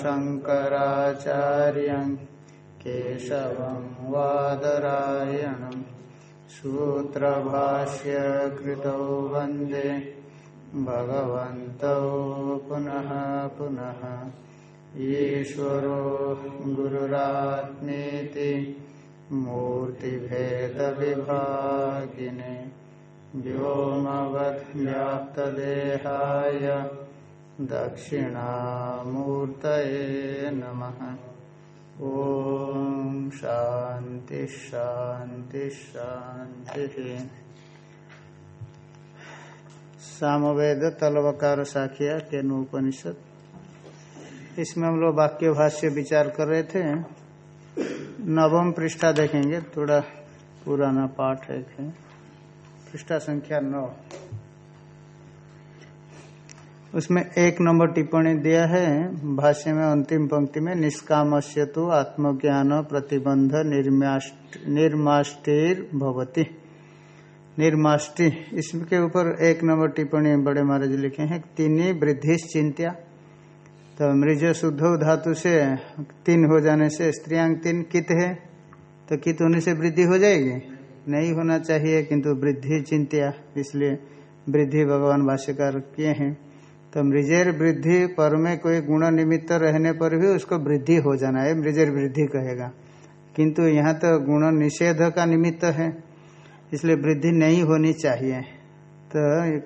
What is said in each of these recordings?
शङ्कराचार्यं केशवं वादरायणं सूत्रभाष्य कृतौ वंदे भगवन्तौ पुनः पुनः ईश्वरो गुरुरात्मेति मूर्तिभेदविभागिने व्योमवद्व्याप्तदेहाय दक्षिणामूर्तये नमः। ॐ शान्ति शान्ति शान्तिः। सामवेद तलवकार साखिया केनोपनिषद इसमें हम लोग वाक्य भाष्य विचार कर रहे थे। नवम पृष्ठा देखेंगे, थोड़ा पुराना पाठ है। पृष्ठा संख्या नौ। उसमें एक नंबर टिप्पणी दिया है, भाष्य में अंतिम पंक्ति में निष्काम से तो आत्मज्ञान प्रतिबंध निर्माष्टिर भवती। निर्माष्टि, इसके ऊपर एक नंबर टिप्पणी बड़े महाराज लिखे हैं, तीन वृद्धि चिंत्या तो मृज शुद्ध धातु से, तीन हो जाने से स्त्रियांग तीन कित है तो कित होने से वृद्धि हो जाएगी? नहीं होना चाहिए, किंतु वृद्धि चिंत्या इसलिए वृद्धि भगवान भाष्यकार किए हैं। तो मृजेर वृद्धि पर में कोई गुण निमित्त रहने पर भी उसको वृद्धि हो जाना है, मृजेर वृद्धि कहेगा। किंतु यहाँ तो गुण निषेध का निमित्त है, इसलिए वृद्धि नहीं होनी चाहिए। तो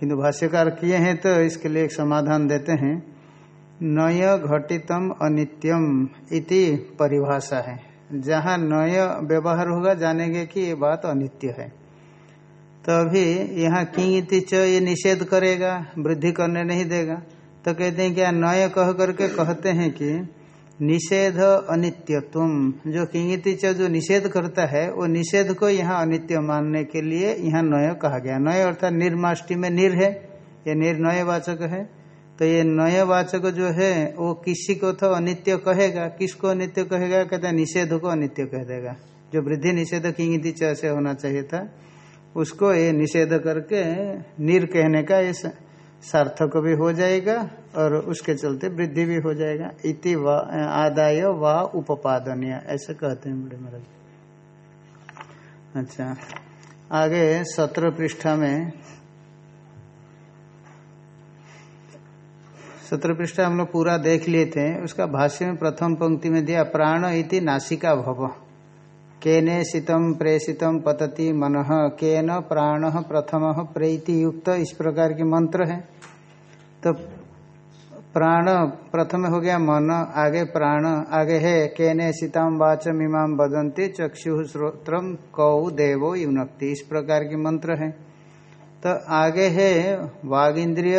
किंतु भाष्यकार किए हैं तो इसके लिए एक समाधान देते हैं। नय घटितम अनित्यम इति परिभाषा है। जहाँ नय व्यवहार होगा, जानेंगे कि ये बात अनित्य है। तो अभी यहाँ किंग च ये निषेध करेगा, वृद्धि करने नहीं देगा। तो कहते हैं क्या नय कह करके कहते हैं कि निषेध अनित्यत्व जो किंगिति च जो निषेध करता है, वो निषेध को यहाँ अनित्य मानने के लिए यहाँ नय कहा गया। नय अर्थात निर्माष्टि में निर है, ये निर्नय वाचक है। तो ये नय वाचक जो है, वो किसी को तो अनित्य कहेगा, किसको अनित्य कहेगा? कहते निषेध को अनित्य कह देगा। जो वृद्धि निषेध किंगिति च से होना चाहिए था उसको ये निषेध करके निर कहने का ये सार्थक भी हो जाएगा और उसके चलते वृद्धि भी हो जाएगा। इति व, आदाय व उपादनीय ऐसे कहते हैं बड़े महाराज। अच्छा आगे सत्रह पृष्ठा में सत्र पृष्ठा हम लोग पूरा देख लिए थे, उसका भाष्य में प्रथम पंक्ति में दिया, प्राण इति नासिका भव। केने सितम प्रेषितम पतति मन, केन प्राण प्रथम प्रेति युक्त इस प्रकार के मंत्र है। तो प्राण प्रथम हो गया मन, आगे प्राण, आगे है केने सीताम वाचम इमाम बदंती चक्षु श्रोत्र कौ देवो युनक्ति, इस प्रकार के मंत्र है। तो आगे है वाग इंद्रिय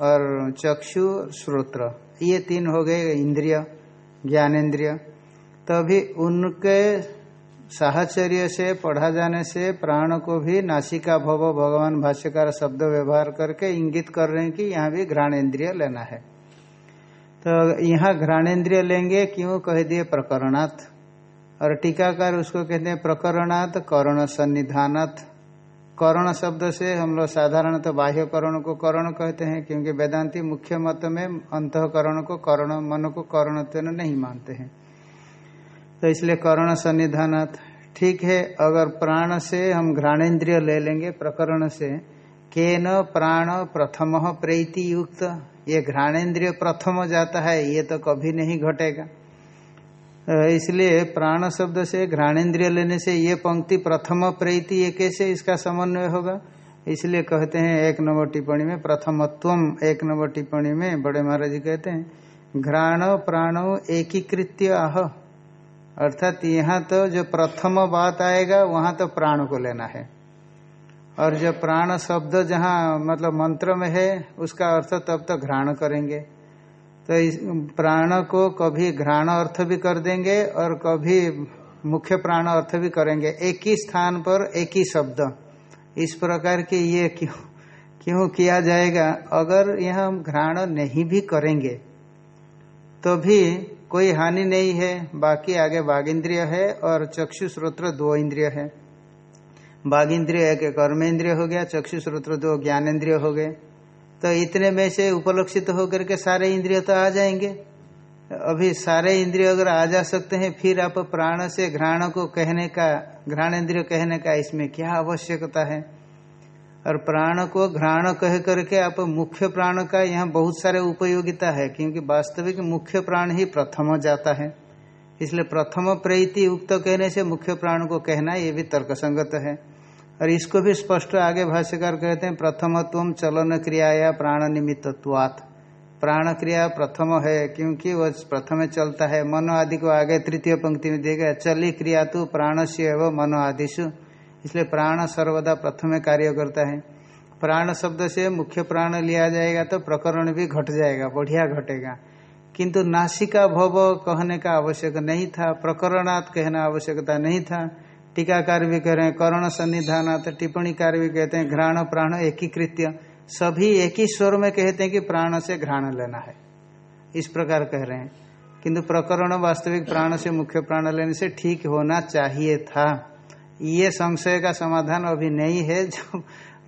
और चक्षु श्रोत्र, ये तीन हो गए, इंद्रिय, ज्ञानेन्द्रिय। तभी तो उनके साहचर्य से पढ़ा जाने से, प्राण को भी नासिका भव, भगवान भाष्यकार शब्द व्यवहार करके इंगित कर रहे हैं कि यहाँ भी घ्राणेन्द्रिय लेना है। तो यहाँ घ्राणेन्द्रिय लेंगे, क्यों? कह दिए प्रकरणात्। और टीकाकार उसको कहते हैं प्रकरणात् कर्ण सन्निधानात् करण शब्द से हम लोग साधारणतः तो बाह्य करण को करण कहते हैं, क्योंकि वेदांति मुख्य मत में अंतकरण को करण, मन को करण नहीं मानते हैं। तो इसलिए करण सन्निधानात्। ठीक है, अगर प्राण से हम घ्राणेन्द्रिय ले लेंगे प्रकरण से, केन प्राण प्रथम प्रेति युक्त, ये घ्राणेन्द्रिय प्रथम जाता है, ये तो कभी नहीं घटेगा। इसलिए प्राण शब्द से घ्राणेन्द्रिय लेने से ये पंक्ति प्रथम प्रेति, ये कैसे इसका समन्वय होगा? इसलिए कहते हैं, एक नंबर टिप्पणी में, प्रथमत्व, एक नंबर टिप्पणी में बड़े महाराज जी कहते हैं, घ्राण प्राण एकीकृत्य आह अर्थात यहाँ तो जो प्रथम बात आएगा, वहाँ तो प्राण को लेना है। और जो प्राण शब्द जहाँ मतलब मंत्र में है, उसका अर्थ तब तो घ्राण करेंगे। तो इस प्राण को कभी घ्राण अर्थ भी कर देंगे और कभी मुख्य प्राण अर्थ भी करेंगे। एक ही स्थान पर एक ही शब्द। इस प्रकार के ये क्यों क्यों किया जाएगा? अगर यह हम घ्राण नहीं भी करेंगे तो भी कोई हानि नहीं है, बाकी आगे बाघ इंद्रिय है और चक्षु श्रोत्र दो इंद्रिय है। बाघ इंद्रिय एक कर्म इंद्रिय हो गया, चक्षु श्रोत्र दो ज्ञानेन्द्रिय हो गए। तो इतने में से उपलक्षित होकर के सारे इंद्रिय तो आ जाएँगे। अभी सारे इंद्रिय अगर आ जा सकते हैं, फिर आप प्राण से घ्राण को कहने का घ्राण इंद्रिय कहने का इसमें क्या आवश्यकता है? और प्राण को घ्राण कह करके आप मुख्य प्राण का यहाँ बहुत सारे उपयोगिता है, क्योंकि वास्तविक मुख्य प्राण ही प्रथम जाता है। इसलिए प्रथम प्रेति उक्त कहने से मुख्य प्राण को कहना ये भी तर्कसंगत है। और इसको भी स्पष्ट आगे भाष्यकार कहते हैं, प्रथमत्व चलन क्रिया या प्राण निमित्तवात प्राण क्रिया प्रथम है, क्योंकि वह प्रथम चलता है। मनो आदि को आगे तृतीय पंक्ति में देगा चली क्रिया तो प्राण से एवं मनो आदिशु इसलिए प्राण सर्वदा प्रथम कार्य करता है। प्राण शब्द से मुख्य प्राण लिया जाएगा तो प्रकरण भी घट जाएगा, बढ़िया घटेगा। किंतु नासिका भव कहने का आवश्यक नहीं था, प्रकरणात् कहना आवश्यकता नहीं था। टीकाकार भी कह रहे हैं, कर्ण टिप्पणी कार्य भी कहते हैं, घ्राण प्राण एकीकृत्य। सभी एक ही स्वर में कहते हैं कि प्राण से घ्राण लेना है। इस प्रकार कह रहे हैं। किंतु प्रकरण वास्तविक प्राण से मुख्य प्राण लेने से ठीक होना चाहिए था। ये संशय का समाधान अभी नहीं है। जो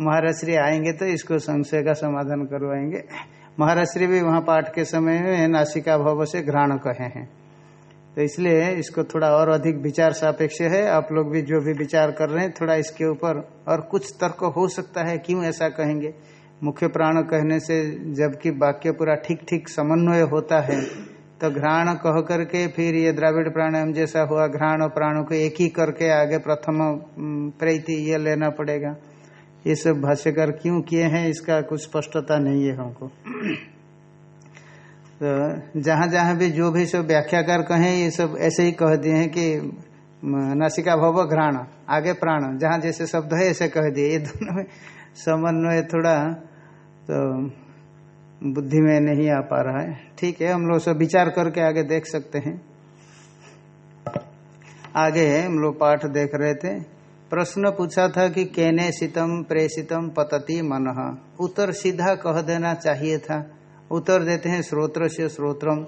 महाराष्ट्री आएँगे तो इसको संशय का समाधान करवाएँगे। महाराष्ट्री भी वहाँ पाठ के समय में नासिका भव से घ्राण कहे हैं। तो इसलिए इसको थोड़ा और अधिक विचार सापेक्ष है। आप लोग भी जो भी विचार कर रहे हैं, थोड़ा इसके ऊपर और कुछ तर्क हो सकता है, क्यों ऐसा कहेंगे? मुख्य प्राण कहने से जबकि वाक्य पूरा ठीक ठीक समन्वय होता है। तो घ्राण कह करके फिर ये द्राविड़ प्राणायाम जैसा हुआ। घ्राण और प्राणों को एक ही करके आगे प्रथम प्रेति ये लेना पड़ेगा। ये सब भाष्यकार क्यों किए हैं, इसका कुछ स्पष्टता नहीं है हमको। तो जहाँ जहाँ भी जो भी सब व्याख्याकार कहें, ये सब ऐसे ही कह दिए हैं कि नासिका भव घ्राण, आगे प्राण, जहाँ जैसे शब्द है ऐसे कह दिए। ये दोनों में समन्वय थोड़ा तो बुद्धि में नहीं आ पा रहा है। ठीक है, हम लोग सब विचार करके आगे देख सकते हैं। आगे हम लोग पाठ देख रहे थे। प्रश्न पूछा था कि केने शीतम प्रेषितम पतति मन। उत्तर सीधा कह देना चाहिए था। उत्तर देते हैं स्रोत्र से स्रोत्रम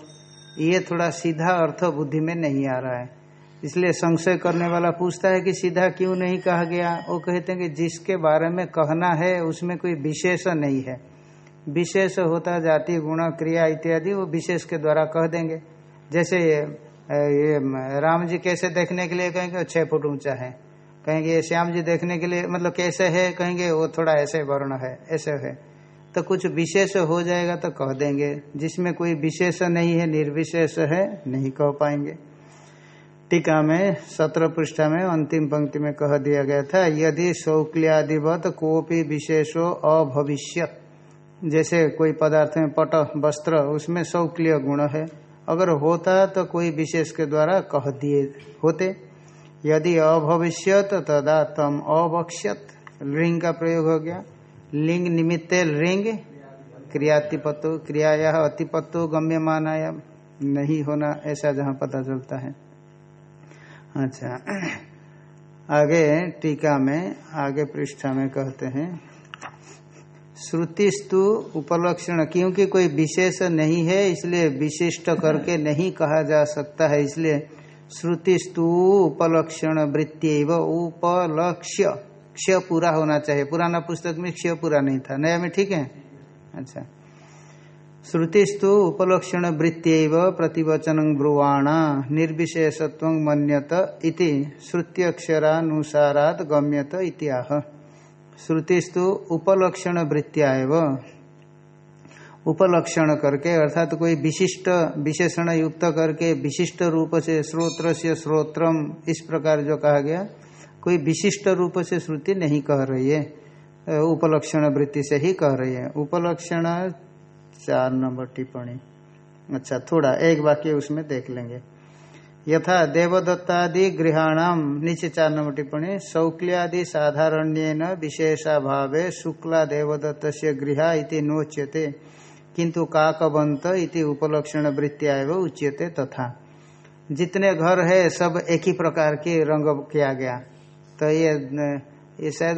ये थोड़ा सीधा अर्थ बुद्धि में नहीं आ रहा है। इसलिए संशय करने वाला पूछता है कि सीधा क्यों नहीं कहा गया? वो कहते हैं कि जिसके बारे में कहना है, उसमें कोई विशेष नहीं है। विशेष होता जाति गुण क्रिया इत्यादि वो विशेष के द्वारा कह देंगे। जैसे ये, ये राम जी कैसे देखने के लिए कहेंगे छह फुट ऊँचा है। कहेंगे श्याम जी देखने के लिए मतलब कैसे है? कहेंगे वो थोड़ा ऐसे वर्ण है ऐसे है। तो कुछ विशेष हो जाएगा तो कह देंगे। जिसमें कोई विशेष नहीं है निर्विशेष है नहीं कह पाएँगे। टीका में सत्र पृष्ठा में अंतिम पंक्ति में कह दिया गया था यदि शौक्लियादिवत कोपी विशेषो अभविष्य जैसे कोई पदार्थ में पट, वस्त्र, उसमें शौक्लिय गुण है। अगर होता तो कोई विशेष के द्वारा कह दिए होते। यदि अभविष्यत, तदा तम अवक्ष्यत लिंग का प्रयोग हो गया। लिंग निमित्त लिंग, क्रियातिपत्तो, क्रियाया अतिपत्तो, गम्यमानाया। नहीं होना ऐसा जहाँ पता चलता है। अच्छा। आगे टीका में, आगे पृष्ठा में कहते हैं। श्रुतिस्तु उपलक्षण, क्योंकि कोई विशेष नहीं है, इसलिए विशिष्ट करके नहीं कहा जा सकता है, इसलिए श्रुतिस्तु उपलक्षण वृत्ति उपलक्ष्य। क्ष पूरा होना चाहिए। पुराना पुस्तक में क्ष पूरा नहीं था। नया में ठीक है? अच्छा। श्रुतिस्तु उपलक्षण वृत्त्यव प्रतिवचन ब्रुवाण, निर्विशेषत्व मन्यत इति, श्रुत्यक्षरानुसारात गम्यत इत्याह। श्रुतिस्तु उपलक्षण वृत्तिया उपलक्षण करके, अर्थात तो कोई विशिष्ट विशेषण युक्त करके, विशिष्ट रूप से श्रोत्र से श्रोत्रम, इस प्रकार जो कहा गया, कोई विशिष्ट रूप से श्रुति नहीं कह रही है। उपलक्षण वृत्ति से ही कह रही है। उपलक्षण चार नंबर टिप्पणी। अच्छा थोड़ा एक वाक्य उसमें देख लेंगे। यथा देवदत्तादि गृहाणाम नीचे चार नंबर टिप्पणी शौक्लियादि साधारण्य विशेषाभाव शुक्ला देवदत्त गृह इति नोच्यते किंतु काकबंत इति उपलक्षण वृत्तिया उच्यते तथा। जितने घर है, सब एक ही प्रकार के रंग किया गया। तो ये ये शायद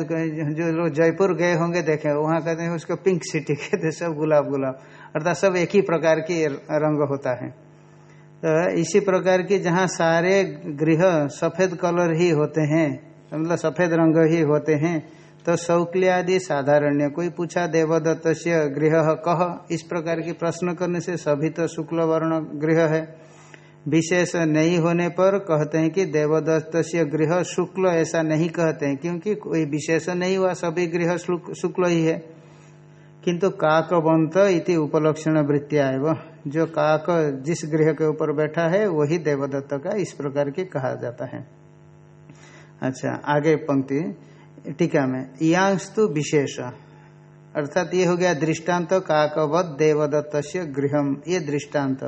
जो लोग जयपुर गए होंगे, देखे, वहाँ कहते हैं उसको पिंक सिटी कहते सब गुलाब गुलाब अर्थात सब एक ही प्रकार की रंग होता है। तो इसी प्रकार की जहाँ सारे गृह सफ़ेद कलर ही होते हैं मतलब सफ़ेद रंग ही होते हैं तो शौक्ल आदि साधारण्य। कोई पूछा देवदत्त से गृह कह इस प्रकार की प्रश्न करने से सभी तो शुक्ल वर्ण गृह है। विशेष नहीं होने पर कहते हैं कि देवदत्त गृह शुक्ल ऐसा नहीं कहते हैं, क्योंकि कोई विशेष नहीं हुआ, सभी गृह शुक्ल ही है। किंतु काकवंत इति उपलक्षण वृत्तिया एवं। जो काक जिस गृह के ऊपर बैठा है, वही देवदत्त का इस प्रकार के कहा जाता है। अच्छा आगे पंक्ति, टीका में यांस्तु विशेष। अर्थात ये हो गया दृष्टांत काकवत देवदत्त गृहम, ये दृष्टांत।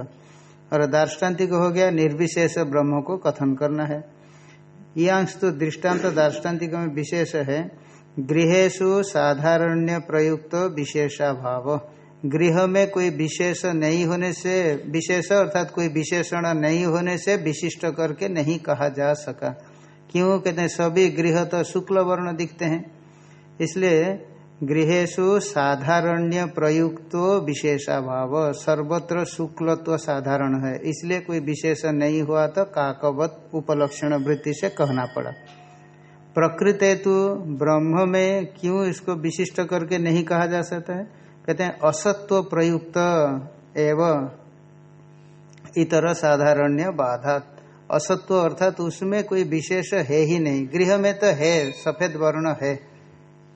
और दार्ष्टान्तिक हो गया निर्विशेष ब्रह्म को कथन करना है। यांश तो दृष्टांत दार्ष्टान्तिक में विशेष है गृहेशु साधारण्य प्रयुक्त विशेषा भाव गृह में कोई विशेष नहीं होने से, विशेष अर्थात कोई विशेषण नहीं होने से विशिष्ट करके नहीं कहा जा सका। क्यों? कहते हैं, सभी गृह तो शुक्ल वर्ण दिखते हैं। इसलिए गृहेशु साधारण्य प्रयुक्त विशेषाभाव, सर्वत्र शुक्लत्व साधारण है। इसलिए कोई विशेष नहीं हुआ तो काकवत उपलक्षण वृत्ति से कहना पड़ा। प्रकृत हेतु ब्रह्म में क्यों इसको विशिष्ट करके नहीं कहा जा सकता है? कहते हैं, असत्व प्रयुक्त एवं इतर साधारण्य बाधा असत्व अर्थात उसमें कोई विशेष है ही नहीं। गृह में तो है, सफ़ेद वर्ण है।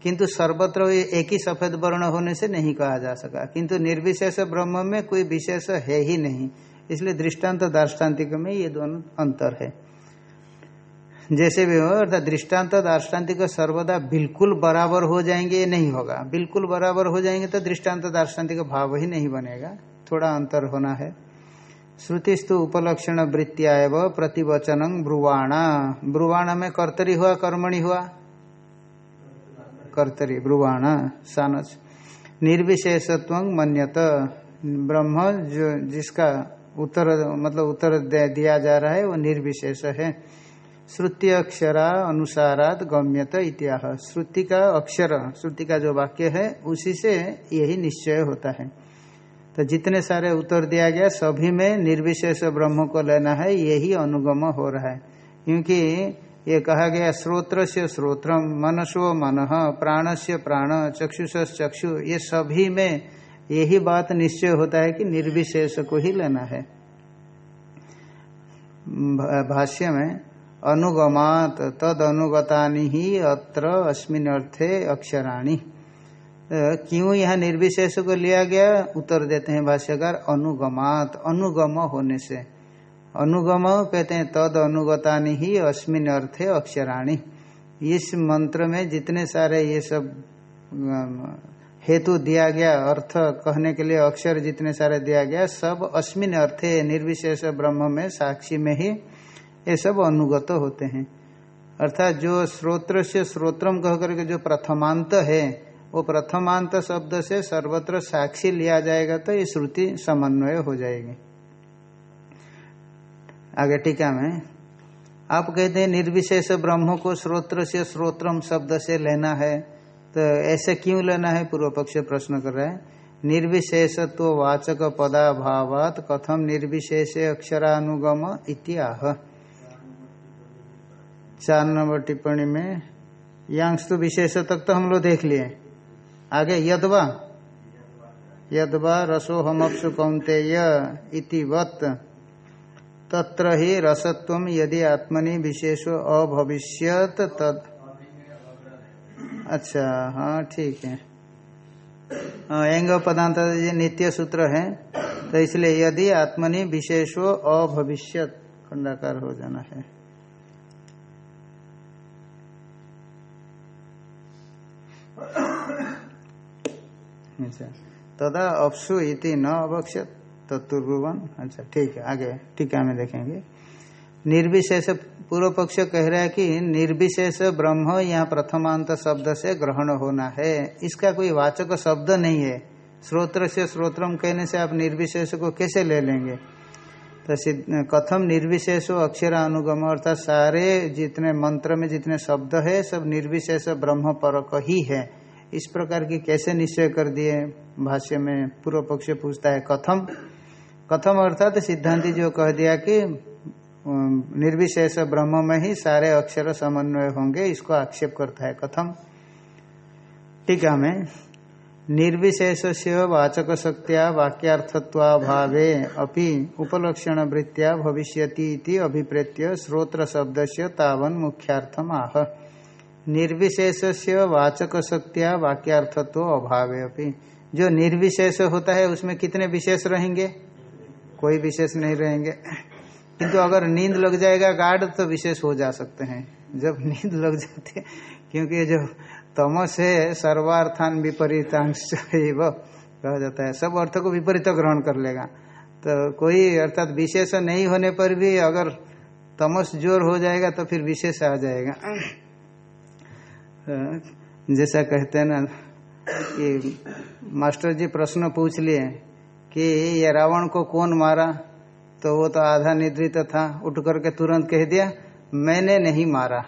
किंतु सर्वत्र एक ही सफ़ेद वर्ण होने से नहीं कहा जा सका। किंतु निर्विशेष ब्रह्म में कोई विशेष है ही नहीं। इसलिए दृष्टांत दार्ष्टान्तिक में ये दोनों अंतर है। जैसे भी हो, अर्थात दृष्टांत दार्ष्टान्तिक सर्वदा बिल्कुल बराबर हो जाएँगे ये नहीं होगा। बिल्कुल बराबर हो जाएँगे तो दृष्टांत दार्ष्टान्तिक भाव ही नहीं बनेगा। थोड़ा अंतर होना है। श्रुतिस्तु उपलक्षण वृत्तिया प्रतिवचन ब्रुवाणा। ब्रुवाणा में कर्तरी हुआ, कर्मणि हुआ? कर्तरी, ब्रुवाण सानच निर्विशेषत्व मन्यत। ब्रह्म जो जिसका उत्तर मतलब उत्तर दिया जा रहा है, वो निर्विशेष है। श्रुति अक्षरा अनुसारात गम्यत इत्याह। श्रुति का अक्षर श्रुति का जो वाक्य है, उसी से यही निश्चय होता है। तो जितने सारे उत्तर दिया गया, सभी में निर्विशेष ब्रह्म को लेना है, यही अनुगम हो रहा है। क्योंकि ये कहा गया श्रोत्र से श्रोत्रम, मनसो मन प्राण से प्राण चक्षुष चक्षु, ये सभी में यही बात निश्चय होता है कि निर्विशेष को ही लेना है। भाष्य में अनुगमात तद अनुगता ही अत्र अस्मिन अर्थे अक्षराणी क्यों यहाँ निर्विशेष को लिया गया? उत्तर देते हैं भाष्यकार, अनुगमात, अनुगम होने से। अनुगम कहते हैं तद अनुगता ही अस्मिन अर्थे अक्षराणी। इस मंत्र में जितने सारे ये सब हेतु दिया गया, अर्थ कहने के लिए अक्षर जितने सारे दिया गया, सब अस्मिन अर्थे निर्विशेष ब्रह्म में साक्षी में ही ये सब अनुगत होते हैं। अर्थात जो श्रोत्र से श्रोत्रम कह करके जो प्रथमांत है, वो प्रथमांत शब्द से सर्वत्र साक्षी लिया जाएगा तो ये श्रुति समन्वय हो जाएगी। आगे टीका में, आप कहते हैं निर्विशेष ब्रह्म को श्रोत्र से श्रोत्रम शब्द से लेना है तो ऐसे क्यों लेना है? पूर्व पक्ष प्रश्न कर रहे हैं। निर्विशेषत्व वाचक पदाभावात कथम निर्विशेष अक्षरानुगम इत्याह। चार नंबर टिप्पणी में यांश तो विशेष तक तो हम लोग देख लिए। आगे, यदवा। यदवा रसो हमअपसु कौंते इति वत तत्र ही रसत्व यदि आत्मनि विशेषो अभविष्यत तद अच्छा हाँ ठीक है। एंग पदांत नित्य सूत्र है तो इसलिए यदि आत्मनि विशेषो अभविष्यत, खंडाकार हो जाना है। अच्छा तदा अपसु इति न अवक्षत तत्वभुवन अच्छा ठीक है, आगे टीका में देखेंगे। निर्विशेष, पूर्व पक्ष कह रहा है कि निर्विशेष ब्रह्म यहाँ प्रथमांत शब्द से ग्रहण होना है। इसका कोई वाचक शब्द नहीं है। स्रोत्र से स्रोत्रम कहने से आप निर्विशेष को कैसे ले लेंगे? तो कथम निर्विशेष अक्षर अनुगम अर्थात सारे जितने मंत्र में जितने शब्द है, सब निर्विशेष ब्रह्म परक ही है। इस प्रकार की कैसे निश्चय कर दिए? भाष्य में पूर्व पक्ष पूछता है, कथम? कथम अर्थात सिद्धांति जो कह दिया कि निर्विशेष ब्रह्म में ही सारे अक्षर समन्वय होंगे, इसको आक्षेप करता है, कथम। टीका में निर्विशेष से वाचक शक्तिया वाक्यार्थत्वाभावे अपि उपलक्षण वृत्तिया भविष्यति इति अभिप्रेत्य श्रोत्र शब्द से तावन मुख्यार्थम आह। निर्विशेष से वाचक शक्तिया वाक्यार्थत्व अभावे अपि। जो निर्विशेष होता है, उसमें कितने विशेष रहेंगे? कोई विशेष नहीं रहेंगे। किंतु अगर नींद लग जाएगा गार्ड तो विशेष हो जा सकते हैं। जब नींद लग जाती है, क्योंकि जो तमस है, सर्वार्थान विपरीतांश कहा जाता है। सब अर्थ को विपरीत ग्रहण कर लेगा। तो कोई अर्थात विशेष नहीं होने पर भी अगर तमस ज़ोर हो जाएगा तो फिर विशेष आ जाएगा। जैसा कहते हैं ना कि मास्टर जी प्रश्न पूछ लिए कि ये रावण को कौन मारा? तो वो तो आधा निद्रित था, उठ करके तुरंत कह दिया, मैंने नहीं मारा।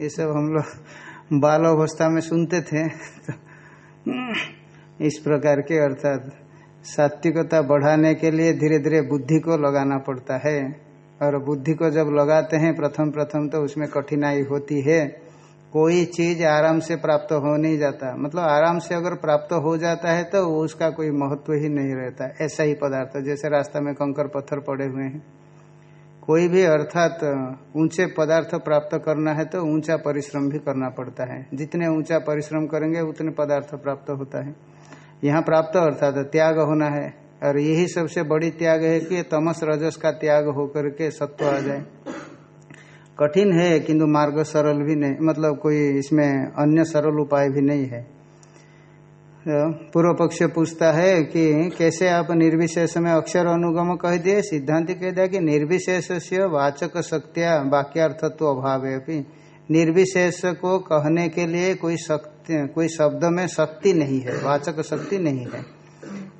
ये सब हम लोग बाल अवस्था में सुनते थे। तो इस प्रकार के अर्थात सात्विकता बढ़ाने के लिए धीरे धीरे बुद्धि को लगाना पड़ता है। और बुद्धि को जब लगाते हैं प्रथम प्रथम तो उसमें कठिनाई होती है। कोई चीज़ आराम से प्राप्त हो नहीं जाता। मतलब आराम से अगर प्राप्त हो जाता है तो उसका कोई महत्व ही नहीं रहता। ऐसा ही पदार्थ, जैसे रास्ता में कंकर पत्थर पड़े हुए हैं। कोई भी अर्थात ऊँचे पदार्थ प्राप्त करना है तो ऊँचा परिश्रम भी करना पड़ता है। जितने ऊँचा परिश्रम करेंगे, उतने पदार्थ प्राप्त होता है। यहाँ प्राप्त अर्थात त्याग होना है। और यही सबसे बड़ी त्याग है कि तमस, रजस का त्याग होकर के सत्व आ जाए। कठिन है, किंतु मार्ग सरल भी नहीं मतलब कोई इसमें अन्य सरल उपाय भी नहीं है। तो पूर्व पक्ष पूछता है कि कैसे आप निर्विशेष में अक्षर अनुगम कह दिए? सिद्धांत कह दिया कि निर्विशेष से वाचक शक्तिया वाक्यार्थत्व अभाव है। निर्विशेष को कहने के लिए कोई शक्ति कोई शब्द में शक्ति नहीं है, वाचक शक्ति नहीं है।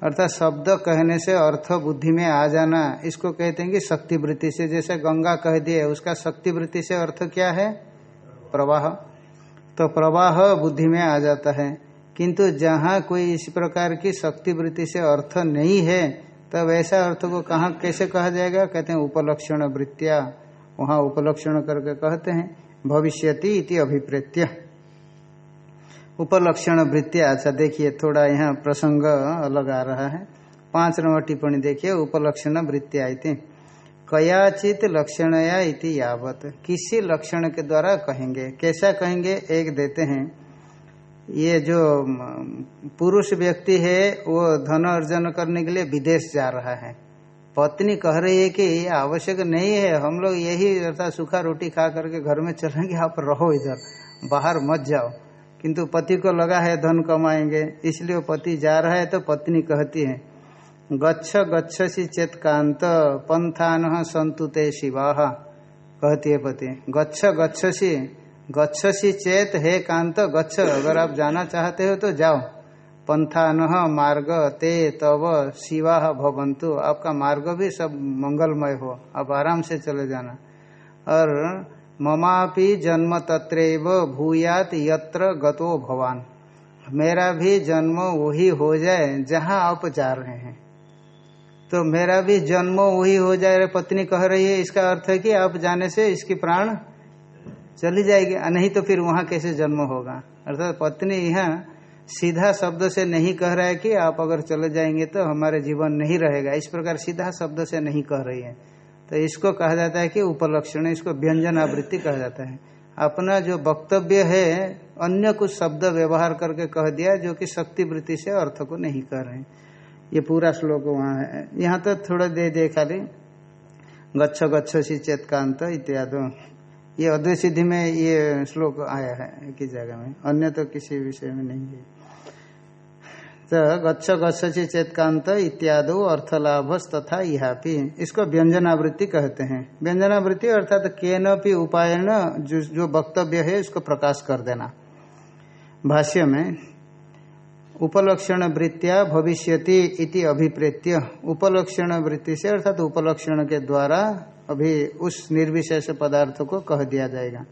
अर्थात शब्द कहने से अर्थ बुद्धि में आ जाना, इसको कहते हैं कि शक्ति वृत्ति से। जैसे गंगा कह दिए, उसका शक्ति वृत्ति से अर्थ क्या है? प्रवाह। तो प्रवाह बुद्धि में आ जाता है। किंतु जहाँ कोई इस प्रकार की शक्ति वृत्ति से अर्थ नहीं है, तब ऐसा अर्थ को कहाँ कैसे कहा जाएगा? कहते हैं उपलक्षण वृत्तिया। वहाँ उपलक्षण करके कहते हैं, भविष्यति इति अभिप्रेत्य। उपलक्षण वृत्ति अच्छा देखिए, थोड़ा यहाँ प्रसंग अलग आ रहा है। पाँच नंबर टिप्पणी देखिए, उपलक्षण वृत्ति आई कयाचित लक्षणया इति यावत। किसी लक्षण के द्वारा कहेंगे। कैसा कहेंगे? एक देते हैं। ये जो पुरुष व्यक्ति है, वो धन अर्जन करने के लिए विदेश जा रहा है। पत्नी कह रही है कि आवश्यक नहीं है। हम लोग यही अर्थात सूखा रोटी खा करके घर में चलेंगे। आप रहो इधर। बाहर मत जाओ। किंतु पति को लगा है, धन कमाएँगे। इसलिए पति जा रहा है तो पत्नी कहती है, गच्छ, गच्छसी चेत कांत पंथान संतुते शिवा। कहती है पति, गच्छ, गच्छसी गच्छसी चेत हे कांत गच्छ। अगर आप जाना चाहते हो तो जाओ। पंथान मार्ग, ते तव शिवा भवंतु आपका मार्ग भी सब मंगलमय हो। आप आराम से चले जाना। और ममापि जन्म तत्रैव भूयात यत्र गतो भवान। मेरा भी जन्म वही हो जाए जहाँ आप जा रहे हैं। तो मेरा भी जन्म वही हो जाए पत्नी कह रही है, इसका अर्थ है कि आप जाने से इसकी प्राण चली जाएगी, नहीं तो फिर वहाँ कैसे जन्म होगा? अर्थात पत्नी यहाँ सीधा शब्द से नहीं कह रहा है कि आप अगर चले जाएँगे तो हमारे जीवन नहीं रहेगा। इस प्रकार सीधा शब्द से नहीं कह रही है। तो इसको कहा जाता है कि उपलक्षण इसको व्यंजन आवृत्ति कहा जाता है। अपना जो वक्तव्य है, अन्य कुछ शब्द व्यवहार करके कह दिया जो कि शक्ति वृत्ति से अर्थ को नहीं कर रहे ये पूरा श्लोक वहाँ है। यहाँ तो थोड़ा दे दे खाली। गच्छ गच्छ सी चेतकांत इत्यादि। ये अद्वैत सिद्धि में ये श्लोक आया है, एक ही जगह में। अन्य तो किसी विषय में नहीं है। तो गच्छ चेतकांत इत्यादि अर्थलाभ तथा इहापि। इसको व्यंजनावृत्ति कहते हैं। व्यंजनावृत्ति अर्थात केन भी उपाय जो, जो वक्तव्य है इसको प्रकाश कर देना। भाष्य में उपलक्षण वृत्तिया भविष्यति इति अभिप्रेत्य। उपलक्षण वृत्ति से अर्थात उपलक्षण के द्वारा अभी उस निर्विशेष पदार्थ को कह दिया जाएगा।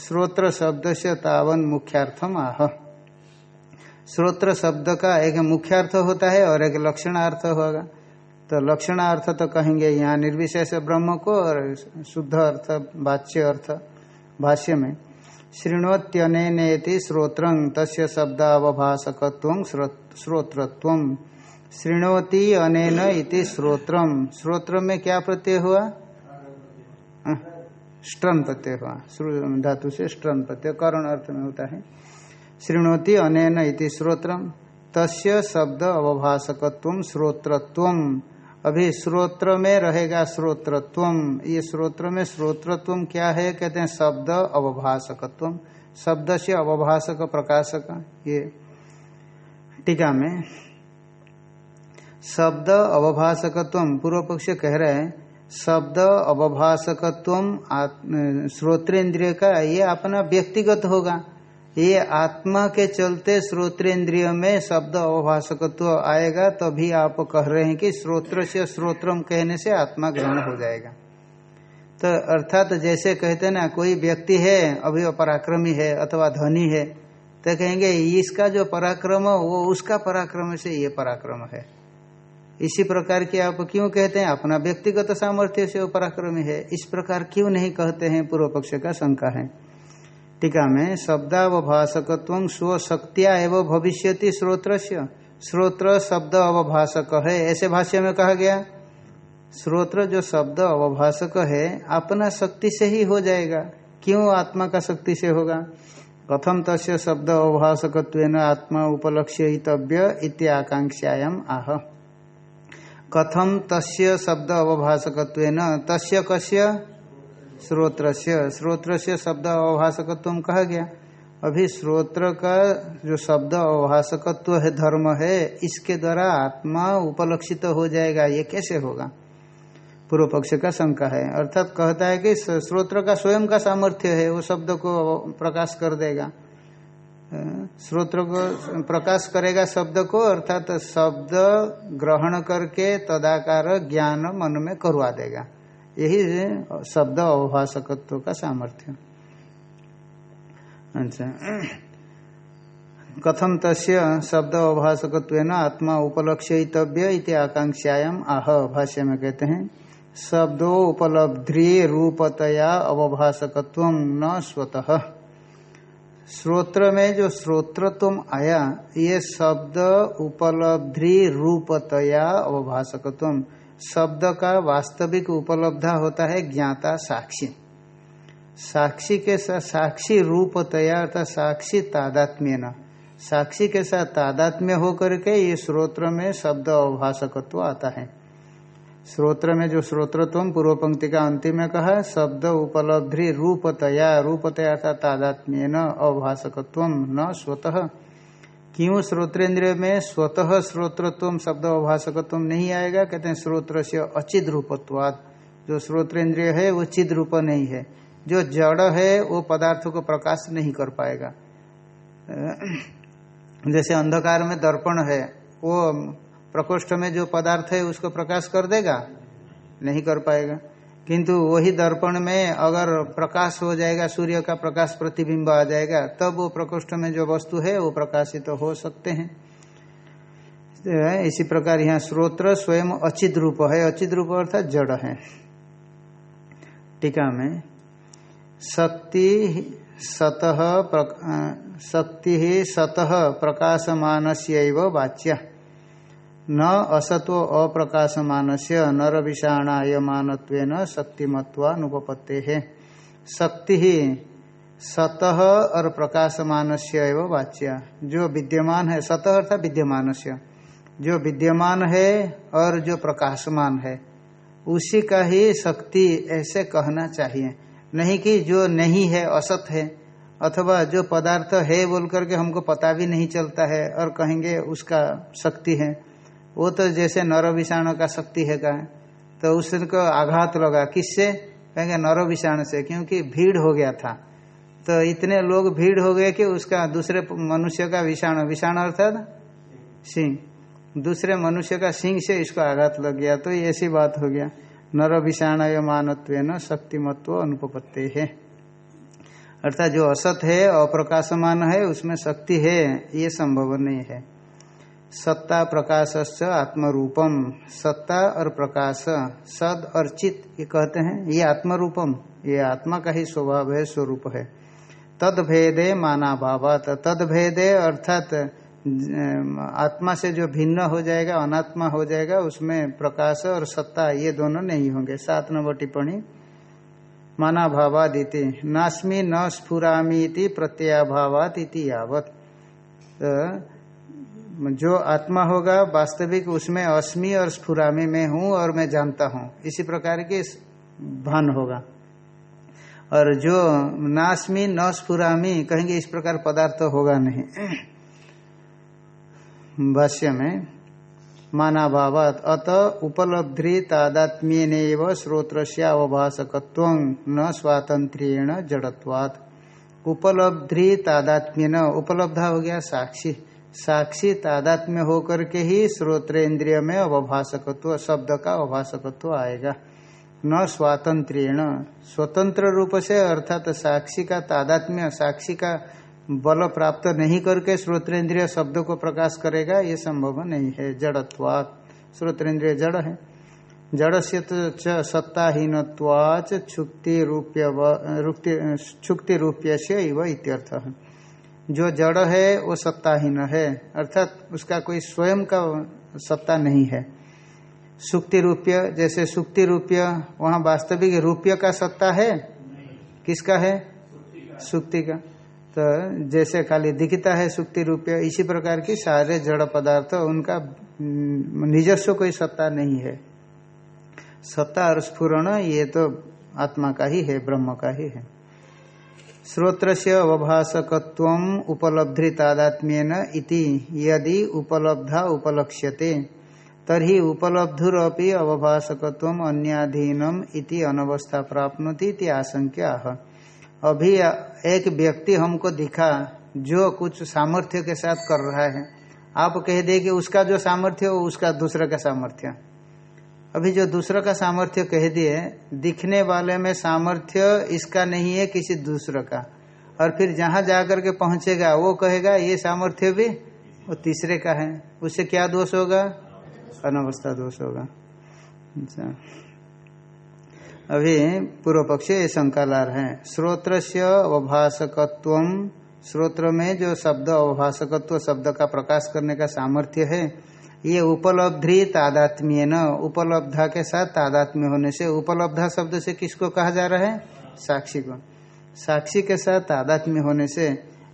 श्रोत्र शब्द से तावन मुख्यार्थम आह। श्रोत्र शब्द का एक मुख्यार्थ होता है और एक लक्षणार्थ होगा। तो लक्षणार्थ तो कहेंगे यहाँ निर्विशेष ब्रह्म को और शुद्ध अर्थ, वाच्य अर्थ, भाष्य में। शृणोत्यनेति श्रोत्र तस्य शब्दावभाषक श्रोत्रत्व शृणोति अनेन इति श्रोत्र श्रोत्र में क्या प्रत्यय हुआ? स्ट्रन प्रत्यय हुआ। धातु से स्ट्रन प्रत्यय, करण अर्थ में होता है। शृणोति अनेन इति श्रोत्र तस्य शब्द अवभाषकत्व श्रोत्रत्व अभी श्रोत्र में रहेगा श्रोत्रत्व ये श्रोत्र में श्रोत्रत्व क्या है? कहते हैं शब्द अवभाषकत्व शब्द से अवभाषक प्रकाशक, ये टीका में। शब्द अवभाषकत्व पूर्व पक्ष कह रहे हैं, शब्द अवभाषकत्व श्रोत्रेन्द्रिय का ये अपना व्यक्तिगत होगा। ये आत्मा के चलते श्रोत्रेन्द्रिय में शब्द अवभाषकत्व आएगा, तभी आप कह रहे हैं कि श्रोत्र से श्रोत्रम कहने से आत्मा ग्रहण हो जाएगा। तो अर्थात तो जैसे कहते ना, कोई व्यक्ति है, अभी वो पराक्रमी है अथवा धनी है तो कहेंगे, इसका जो पराक्रम वो उसका पराक्रम से ये पराक्रम है। इसी प्रकार की आप क्यों कहते हैं? अपना व्यक्तिगत सामर्थ्य से वो पराक्रमी है। इस प्रकार क्यों नहीं कहते हैं? पूर्व पक्ष का शंका है। टीका में शब्दावभाषकत्व स्वशक्तिया एवं भविष्यति श्रोत्र श्रोत्र शब्द अवभाषक है, ऐसे भाष्य में कहा गया। श्रोत्र जो शब्द अवभाषक है, अपना शक्ति से ही हो जाएगा। क्यों आत्मा का शक्ति से होगा? कथम तस्य शब्द अवभाषक आत्मा उपलक्ष्यतव्य इत्याकांक्षायाम आह। कथम तस्य शब्द अवभाषक तस्य कस्य? श्रोत्र श्रोत्र शब्द अवभाषकत्व कहा गया। अभी श्रोत्र का जो शब्द अवभाषकत्व है, धर्म है, इसके द्वारा आत्मा उपलक्षित हो जाएगा, ये कैसे होगा? पूर्व पक्ष का शंका है। अर्थात कहता है कि श्रोत्र का स्वयं का सामर्थ्य है, वो शब्द को प्रकाश कर देगा। श्रोत्र को प्रकाश करेगा शब्द को, अर्थात शब्द ग्रहण करके तदाकार ज्ञान मन में करवा देगा। यही शब्द अवभाषकत्व का सामर्थ्य। अच्छा। कथम तस्य शब्द अवभाषकत्व आत्मा उपलक्ष्यतव्य इति आकांक्षायाम आह भाष्य में कहते हैं शब्दो उपलब्धि रूपतया अवभाषकत्व न स्वतः। श्रोत्र में जो श्रोत्रत्व आया, ये शब्द उपलब्धि रूपतया अवभाषकत्व। शब्द का वास्तविक उपलब्धा होता है ज्ञाता साक्षी। साक्षी के साथ साक्षी रूप तया अर्थात साक्षी तादात्म्य न साक्षी के साथ तादात्म्य होकर के ये श्रोत्र में शब्द अवभाषकत्व आता है। स्रोत्र में जो स्रोत्रत्व पूर्व पंक्ति का अंतिम में कहा, शब्द उपलब्धि रूपतया रूपतया अर्थात तादात्म्य न अवभाषकत्व न स्वतः। क्यों श्रोत्रेन्द्रिय में स्वतः श्रोत्रत्व शब्द अभाषकत्व नहीं आएगा? कहते हैं श्रोत्र से अचिद रूपत्वाद जो श्रोत्रेन्द्रिय है, वो चिद रूप नहीं है। जो जड़ है, वो पदार्थों को प्रकाश नहीं कर पाएगा। जैसे अंधकार में दर्पण है, वो प्रकोष्ठ में जो पदार्थ है, उसको प्रकाश कर देगा? नहीं कर पाएगा। किंतु वही दर्पण में अगर प्रकाश हो जाएगा, सूर्य का प्रकाश प्रतिबिंब आ जाएगा, तब वो प्रकोष्ठ में जो वस्तु है, वो प्रकाशित तो हो सकते हैं। इसी प्रकार यहाँ स्रोत्र स्वयं अचित रूप है। अचित रूप अर्थात जड़ है। टीका में, शक्ति सतह शक्ति ही सतह प्रकाशमान से वाच्य। न असत्व अप्रकाशमान से नर विषाणायमान शक्तिमत्वानुपत्ते है शक्ति ही सतह और प्रकाशमान से वाच्य। जो विद्यमान है सतह अर्थात विद्यमान से जो विद्यमान है और जो प्रकाशमान है, उसी का ही शक्ति ऐसे कहना चाहिए। नहीं कि जो नहीं है, असत है, अथवा जो पदार्थ है बोल करके हमको पता भी नहीं चलता है और कहेंगे उसका शक्ति है। वो तो जैसे नर विषाणु का शक्ति है का तो उसको आघात लगा। किससे? कहेंगे नर विषाणु से, क्योंकि भीड़ हो गया था। तो इतने लोग भीड़ हो गए कि उसका दूसरे मनुष्य का विषाणु विषाणु अर्थात सिंह। दूसरे मनुष्य का सिंह से इसको आघात लग गया। तो ऐसी बात हो गया। नर विषाणु मानत्व न शक्तिमत्व अनुपत्ति है। अर्थात जो असत है, अप्रकाशमान है, उसमें शक्ति है, ये संभव नहीं है। सत्ता प्रकाश आत्मरूपम। सत्ता और प्रकाश, सद और चित, ये कहते हैं, ये आत्मरूपम। ये आत्मा का ही स्वभाव है, स्वरूप है। तद भेदे माना भावात तद भेदे अर्थात आत्मा से जो भिन्न हो जाएगा, अनात्मा हो जाएगा, उसमें प्रकाश और सत्ता, ये दोनों नहीं होंगे। सात नंबर टिप्पणी। माना भावादिति नास्मी न स्फुरामी प्रत्ययाभावात इति यावत। तो जो आत्मा होगा वास्तविक उसमें अस्मि और स्फुरामी में हूँ और मैं जानता हूँ। इसी प्रकार के भान होगा। और जो नास्मी न स्फुरामी कहेंगे इस प्रकार पदार्थ तो होगा नहीं। भाष्य में माना भावात अत उपलब्धि तादात्म्य श्रोत्र अवभाषकत्व न स्वातंत्र्यण जड़त्वात्। उपलब्धि तादात्म्य न उपलब्धा हो गया साक्षी। साक्षी तादात्म्य होकर के ही श्रोत्रेन्द्रिय में अवभाषकत्व, शब्द का अवभाषकत्व आएगा। न स्वातंत्र्यण। स्वतंत्र रूप से अर्थात साक्षी का तादात्म्य, साक्षी का बल प्राप्त नहीं करके श्रोतेन्द्रिय शब्द को प्रकाश करेगा, ये संभव नहीं है। जड़त्वात्। श्रोतेन्द्रिय जड़ है। जड़ से तो सत्ताहीनवाच क्षुक्ति रूप्य क्षुक्ति रूप्य से इत्यर्थ। जो जड़ है, वो सत्ताहीन है। अर्थात उसका कोई स्वयं का सत्ता नहीं है। सुक्ति रूप्य, जैसे सुक्ति रूप्य, वहाँ वास्तविक रूप्य का सत्ता है? किसका है? सुक्ति का। तो जैसे खाली दिखता है सुक्ति रुपये, इसी प्रकार की सारे जड़ पदार्थ, उनका निजस्व कोई सत्ता नहीं है। सत्ता और स्फुरण, ये तो आत्मा का ही है, ब्रह्म का ही है। श्रोत्र से अवभाषकत्व उपलब्धि तादात्म्यन इति यदि उपलब्धा उपलक्ष्यते तरी उपलब्धुरपि अवभाषकत्व अन्याधीनम इति अनवस्था प्राप्नोति आशंका अभी एक व्यक्ति हमको दिखा, जो कुछ सामर्थ्य के साथ कर रहा है, आप कह दे कि उसका जो सामर्थ्य हो उसका दूसरे का सामर्थ्य अभी जो दूसरा का सामर्थ्य कह दिए, दिखने वाले में सामर्थ्य इसका नहीं है किसी दूसरे का। और फिर जहाँ जाकर के पहुंचेगा, वो कहेगा, ये सामर्थ्य भी वो तीसरे का है। उससे क्या दोष होगा? अनवस्था दोष होगा। अच्छा। अभी पूर्व पक्ष ये शंका ला रहे हैं। श्रोत्र से अवभाषकत्व, श्रोत्र में जो शब्द अवभाषकत्व, शब्द का प्रकाश करने का सामर्थ्य है ये उपलब्धि तादात्म्य न उपलब्धा के साथ तादात्म्य होने से उपलब्धा शब्द से किसको कहा जा रहा है? साक्षी को। साक्षी के साथ तादात्म्य होने से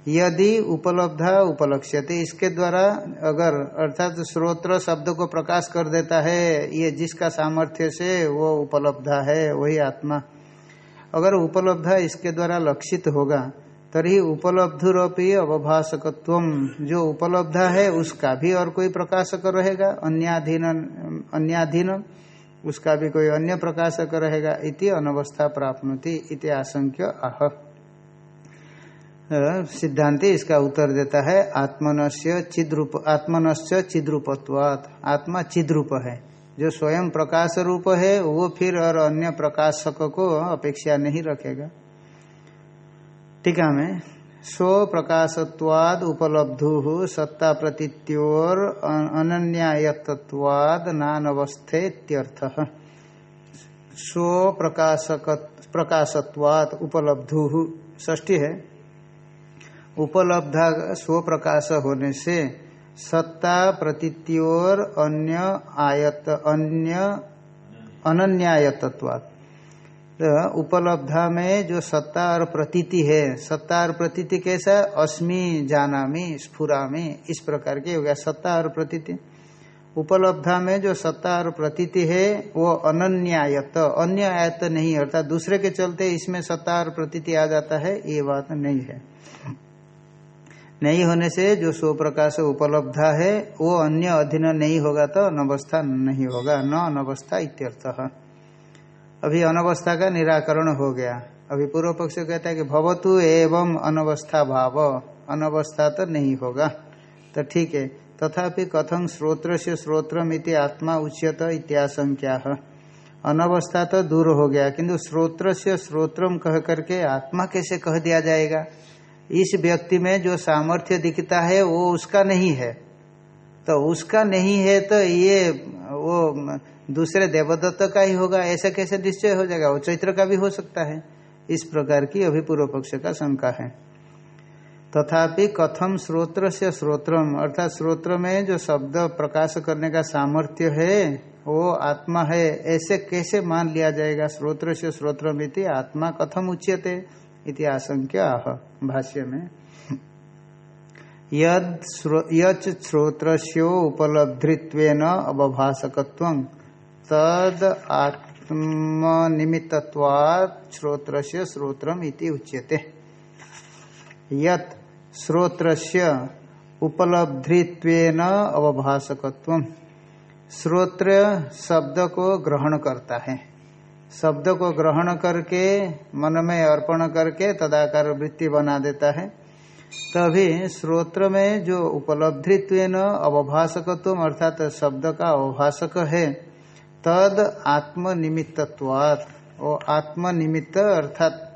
यदि उपलब्धा उपलक्ष्यते, इसके द्वारा अगर अर्थात स्रोत्र शब्द को प्रकाश कर देता है, ये जिसका सामर्थ्य से वो उपलब्धा है, वही आत्मा। अगर उपलब्धा इसके द्वारा लक्षित होगा तरी उपलब्धुरपी अवभाषकत्व जो उपलब्ध है, उसका भी और कोई प्रकाशक रहेगा। अन्याधीन अन्याधीन, उसका भी कोई अन्य प्रकाशक रहेगा। इति अनवस्था प्राप्त इति आशंक्य आह सिद्धांति इसका उत्तर देता है, आत्मनस्य चिद्रूप, आत्मनस्य चिद्रूपत्वात्। आत्मा चिद्रूप है। जो स्वयं प्रकाश रूप है, वो फिर और अन्य प्रकाशक को अपेक्षा नहीं रखेगा। टीका में स्व प्रकाशत्वाद उपलब्धु सत्ता प्रतीत्योर अनन्यायत्वाद नानवस्थे स्व प्रकाशक प्रकाशत्वाद उपलब्धु। ष्टी है। उपलब्धा स्व प्रकाश होने से सत्ता प्रतीत्योर अन्य आयत अन्य अनन्यायतत्वात् तो उपलब्धा में जो सत्ता और प्रतीति है, सत्ता और प्रतीति कैसा? अस्मि, जानामी, स्फुरामी, इस प्रकार के हो गया सत्ता और प्रतीति। उपलब्धा में जो सत्ता और प्रतीति है, वो अनन्यायत अन्य आयत नहीं, अर्थात दूसरे के चलते इसमें सत्ता और प्रतीति आ जाता है, ये बात नहीं है। नहीं होने से जो स्व प्रकाश उपलब्धा है, वो अन्य अधीन नहीं होगा तो अनवस्था नहीं होगा, न अनवस्था इत्यर्थ। अभी अनवस्था का निराकरण हो गया। अभी पूर्व पक्ष कहता है कि भवतु एवं अनवस्था भाव। अनवस्था तो नहीं होगा। तो ठीक है। तथापि कथं स्रोत्र से स्रोत्रमिति आत्मा उच्यत इत्याशंक्या अनवस्था तो दूर हो गया, किंतु स्रोत्र से स्रोत्रम कह करके आत्मा कैसे कह दिया जाएगा? इस व्यक्ति में जो सामर्थ्य दिखता है, वो उसका नहीं है। तो उसका नहीं है तो ये, वो दूसरे देवदत्त का ही होगा, ऐसा कैसे निश्चय हो जाएगा? वो चैत्र का भी हो सकता है। इस प्रकार की अभी पूर्व पक्ष का शंका है। तथापि कथम श्रोत्र से श्रोत्रम, अर्थात श्रोत्र में जो शब्द प्रकाश करने का सामर्थ्य है, वो आत्मा है, ऐसे कैसे मान लिया जाएगा? श्रोत्र से श्रोत्रम इति आत्मा कथम उच्यते इति आशंक्य आह, भाष्य में। यद श्रोत्र उपलब्धित्व अवभाषकत्व तद आत्मनिमित्तवाद श्रोत्र से श्रोत्रम इति उच्यते। यत श्रोत्र उपलब्धित्व अवभाषकत्व श्रोत्र शब्द को ग्रहण करता है। शब्द को ग्रहण करके, मन में अर्पण करके तदाकार वृत्ति बना देता है। तभी श्रोत्र में जो उपलब्धित्व अवभाषकत्व अर्थात शब्द का अवभाषक है तद आत्मनिमित्तवात वो आत्मनिमित्त अर्थात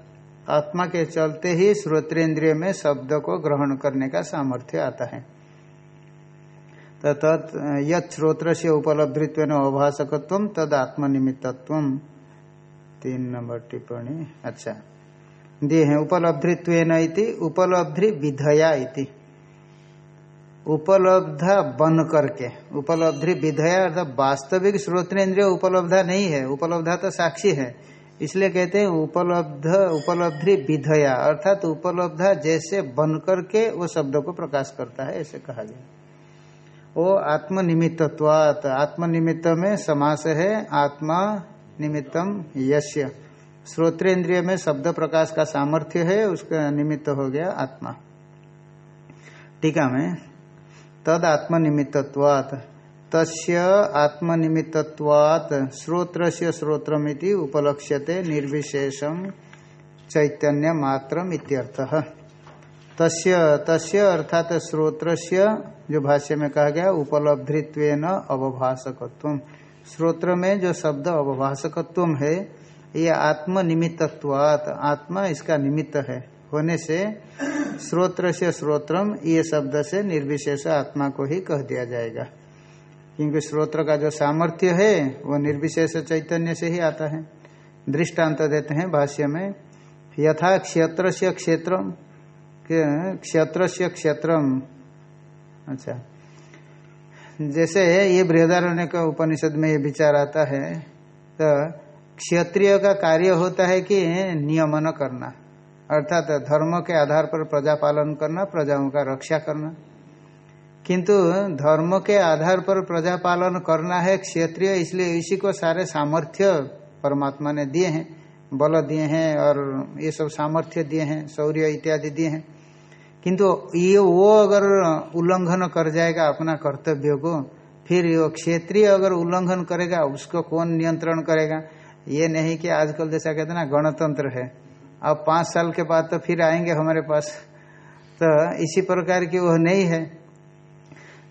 आत्मा के चलते ही श्रोत्रेंद्रिय में शब्द को ग्रहण करने का सामर्थ्य आता है। तो यद श्रोत्र से उपलब्धित्व अभाषकत्व तद आत्मनिमित्तत्व। तीन नंबर टिप्पणी। अच्छा। दिए हैं उपलब्धित्व उपलब्धि विधया इति। उपलब्धा बन करके, उपलब्धि विधया अर्थात वास्तविक श्रोत्रेंद्रिय उपलब्धा नहीं है, उपलब्धा तो साक्षी है। इसलिए कहते हैं उपलब्ध, उपलब्धि विधया अर्थात तो उपलब्धा जैसे बन करके वो शब्द को प्रकाश करता है, ऐसे कहा गया। वो आत्मनिमित्तवात आत्मनिमित्त में समास है, आत्मा निमित्तम यश्य श्रोत्रेन्द्रिय में शब्द प्रकाश का सामर्थ्य है, उसका निमित्त हो गया आत्मा। टीका में तद आत्मनिमित्तवात तस्य आत्मनिमित्तवात श्रोत्र से श्रोत्रमिति उपलक्ष्यते निर्विशेषम चैतन्य मात्र तस्य तस्य अर्थात श्रोत्र जो भाष्य में कहा गया उपलब्धित्व अवभाषकत्व श्रोत्र में जो शब्द अवभाषकत्व है, ये आत्मनिमित्तवात आत्मा इसका निमित्त है। होने से श्रोत्र से श्रोत्रम, ये शब्द से निर्विशेष आत्मा को ही कह दिया जाएगा। क्योंकि श्रोत्र का जो सामर्थ्य है, वो निर्विशेष चैतन्य से ही आता है। दृष्टांत देते हैं भाष्य में, यथा क्षेत्र से क्षेत्र क्षेत्र से क्षेत्रम। अच्छा। जैसे ये बृहदारण्य का उपनिषद में ये विचार आता है तो क्षत्रिय का कार्य होता है कि नियमन करना। अर्थात धर्म के आधार पर प्रजा पालन करना, प्रजाओं का रक्षा करना। किंतु धर्म के आधार पर प्रजा पालन करना है क्षेत्रीय, इसलिए इसी को सारे सामर्थ्य परमात्मा ने दिए हैं। बल दिए हैं और ये सब सामर्थ्य दिए हैं, शौर्य इत्यादि दिए हैं। किंतु ये वो अगर उल्लंघन कर जाएगा अपना कर्तव्य को, फिर वो क्षेत्रीय अगर उल्लंघन करेगा, उसको कौन नियंत्रण करेगा? ये नहीं कि आजकल जैसा कहते ना, गणतंत्र है। अब पाँच साल के बाद तो फिर आएँगे हमारे पास। तो इसी प्रकार की वह नहीं है।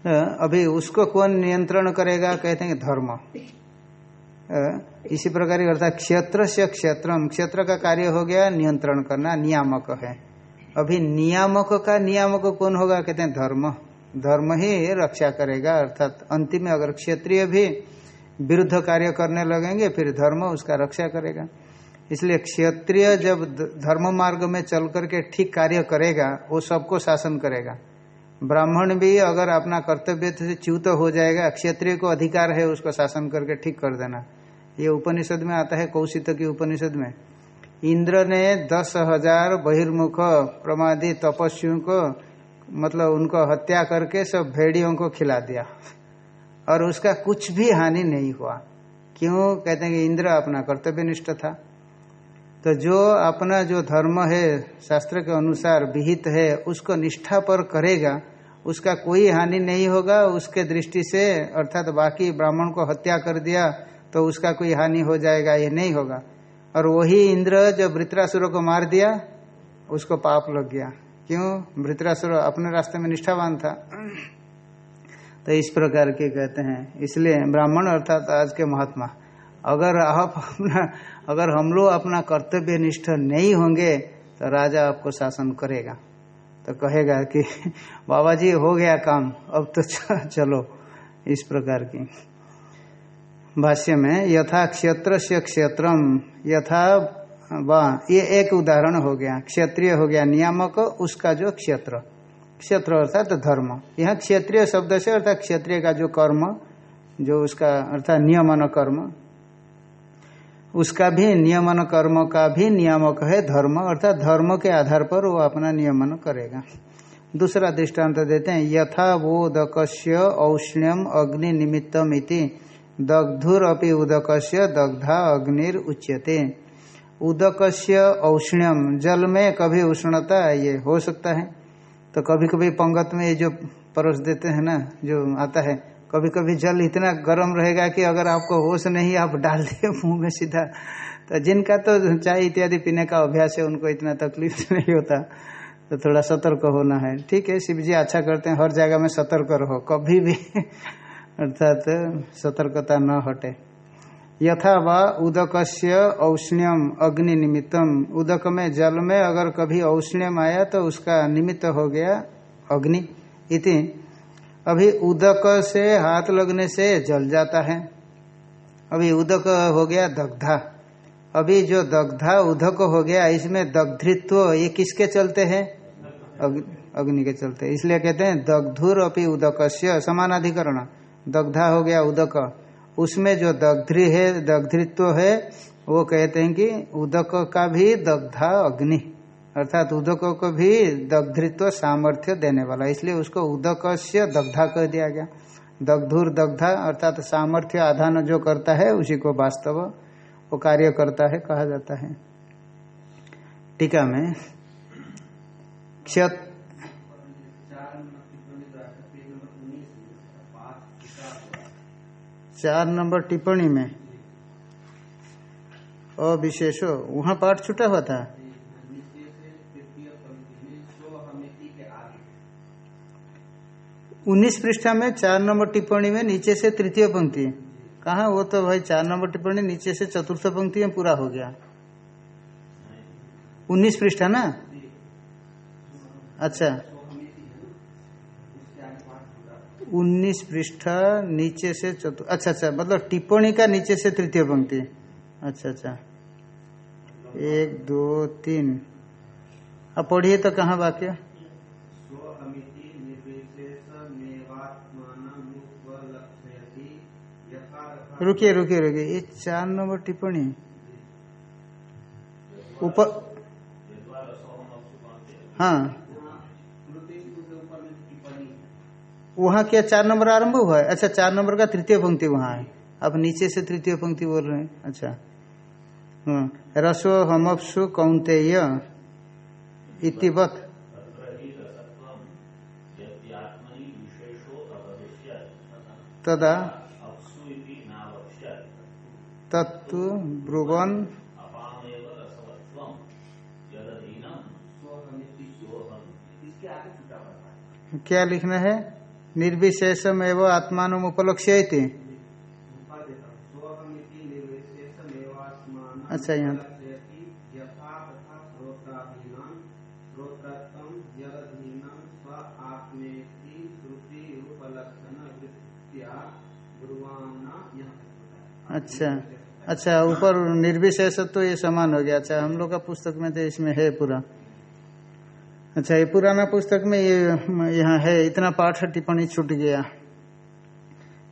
तो अभी उसको कौन नियंत्रण करेगा? कहते हैं धर्म। इसी प्रकार अर्थात क्षेत्र से क्षेत्रम। क्षेत्र का कार्य हो गया नियंत्रण करना, नियामक है। अभी नियामक का नियामक कौन होगा? कहते हैं धर्म। धर्म ही रक्षा करेगा। अर्थात अंतिम अगर क्षेत्रीय भी विरुद्ध कार्य करने लगेंगे, फिर धर्म उसका रक्षा करेगा। इसलिए क्षेत्रीय जब धर्म मार्ग में चल करके ठीक कार्य करेगा, वो सबको शासन करेगा। ब्राह्मण भी अगर अपना कर्तव्य से च्युत हो जाएगा, क्षत्रिय को अधिकार है, उसको शासन करके ठीक कर देना। ये उपनिषद में आता है कौशित की उपनिषद में। इंद्र ने दस हज़ार बहिर्मुख, प्रमादी, तपस्वियों को मतलब उनको हत्या करके सब भेड़ियों को खिला दिया। और उसका कुछ भी हानि नहीं हुआ। क्यों? कहते हैं कि इंद्र अपना कर्तव्य निष्ठ था। तो जो अपना जो धर्म है, शास्त्र के अनुसार विहित है, उसको निष्ठा पर करेगा, उसका कोई हानि नहीं होगा, उसके दृष्टि से, अर्थात बाकी ब्राह्मण को हत्या कर दिया तो उसका कोई हानि हो जाएगा, ये नहीं होगा। और वही इंद्र जो वृत्रासुर को मार दिया, उसको पाप लग गया। क्यों? वृत्रासुर अपने रास्ते में निष्ठावान था। तो इस प्रकार के कहते हैं। इसलिए ब्राह्मण अर्थात आज के महात्मा। अगर आप अपना, अगर हम लोग अपना कर्तव्य निष्ठ नहीं होंगे तो राजा आपको शासन करेगा। तो कहेगा कि बाबा जी हो गया काम, अब तो चलो। इस प्रकार की। भाष्य में, यथा क्षेत्र से क्षेत्रम, यथा वाह ये एक उदाहरण हो गया। क्षेत्रीय हो गया नियामक, उसका जो क्षेत्र। क्षेत्र अर्थात तो धर्म। यहाँ क्षेत्रीय शब्द से अर्थात क्षेत्रीय का जो कर्म, जो उसका अर्थात नियमन कर्म उसका भी नियमन कर्म का भी नियामक है धर्म, अर्थात धर्म के आधार पर वो अपना नियमन करेगा। दूसरा दृष्टांत देते हैं, यथा वो उदकस्य औष्ण्यम अग्नि निमित्तम इति। दग्धुर अपि उदकस्य दग्धा अग्निर उच्यते। उदकस्य औष्ण्यम, जल में कभी उष्णता ये हो सकता है। तो कभी कभी पंगत में ये जो परोस देते हैं ना, जो आता है कभी कभी जल इतना गर्म रहेगा कि अगर आपको होश नहीं, आप डाल दिए मुँह में सीधा। तो जिनका तो चाय इत्यादि पीने का अभ्यास है, उनको इतना तकलीफ़ नहीं होता। तो थोड़ा सतर्क होना है। ठीक है शिव जी अच्छा करते हैं, हर जगह में सतर्क रहो। कभी भी अर्थात सतर्कता न हटे। यथा व उदकस्य औष्ण्यम अग्नि निमित्तम उदक में, जल में अगर कभी औष्ण्यम आया तो उसका निमित्त हो गया अग्नि इति। अभी उदक से हाथ लगने से जल जाता है। अभी उदक हो गया दग्धा। अभी जो दग्धा उधक हो गया, इसमें दग्धित्व, ये किसके चलते हैं? अग्नि के चलते। इसलिए कहते हैं दग्धुर अपनी उदकस्य समानाधिकरण। दग्धा हो गया उदक। उसमें जो दग्ध्री है, दग्धित्व है, वो कहते हैं कि उदक का भी दग्धा अग्नि। अर्थात उदक को भी दग्धित्व सामर्थ्य देने वाला इसलिए उसको उदक से दग्धा कह दिया गया। दग्धुर दग्धा अर्थात सामर्थ्य आधान जो करता है, उसी को वास्तव वो कार्य करता है कहा जाता है। टीका में क्षत चार नंबर टिप्पणी में अविशेषो, वहाँ पाठ छूटा हुआ था। उन्नीस पृष्ठा में चार नंबर टिप्पणी में नीचे से तृतीय पंक्ति। कहा? वो तो भाई चार नंबर टिप्पणी, नीचे से चतुर्थ पंक्ति में पूरा हो गया। उन्नीस पृष्ठा ना? अच्छा। उन्नीस पृष्ठा नीचे से चतुर्थ अच्छा अच्छा मतलब टिप्पणी का नीचे से तृतीय पंक्ति। अच्छा अच्छा। एक, दो, तीन। अब पढ़िए तो कहाँ वाक्य रुकिए रुकिए रुकिए। ये चार नंबर टिप्पणी। ऊपर हाँ। वहाँ क्या चार नंबर आरंभ हुआ है? अच्छा चार नंबर का तृतीय पंक्ति वहाँ है। आप नीचे से तृतीय पंक्ति बोल रहे हैं। अच्छा। हाँ। रसो हमअपसु कौंतेय इतिवत तदा तत्व ब्रुवन। क्या लिखना है? निर्विशेषम एवं आत्मान उपलक्ष्य अच्छा यहाँ। अच्छा। अच्छा ऊपर निर्विशेष तो ये समान हो गया। अच्छा हम लोग का पुस्तक में तो इसमें है पूरा। अच्छा ये पुराना पुस्तक में ये, यहाँ है, इतना पाठ टिप्पणी छूट गया।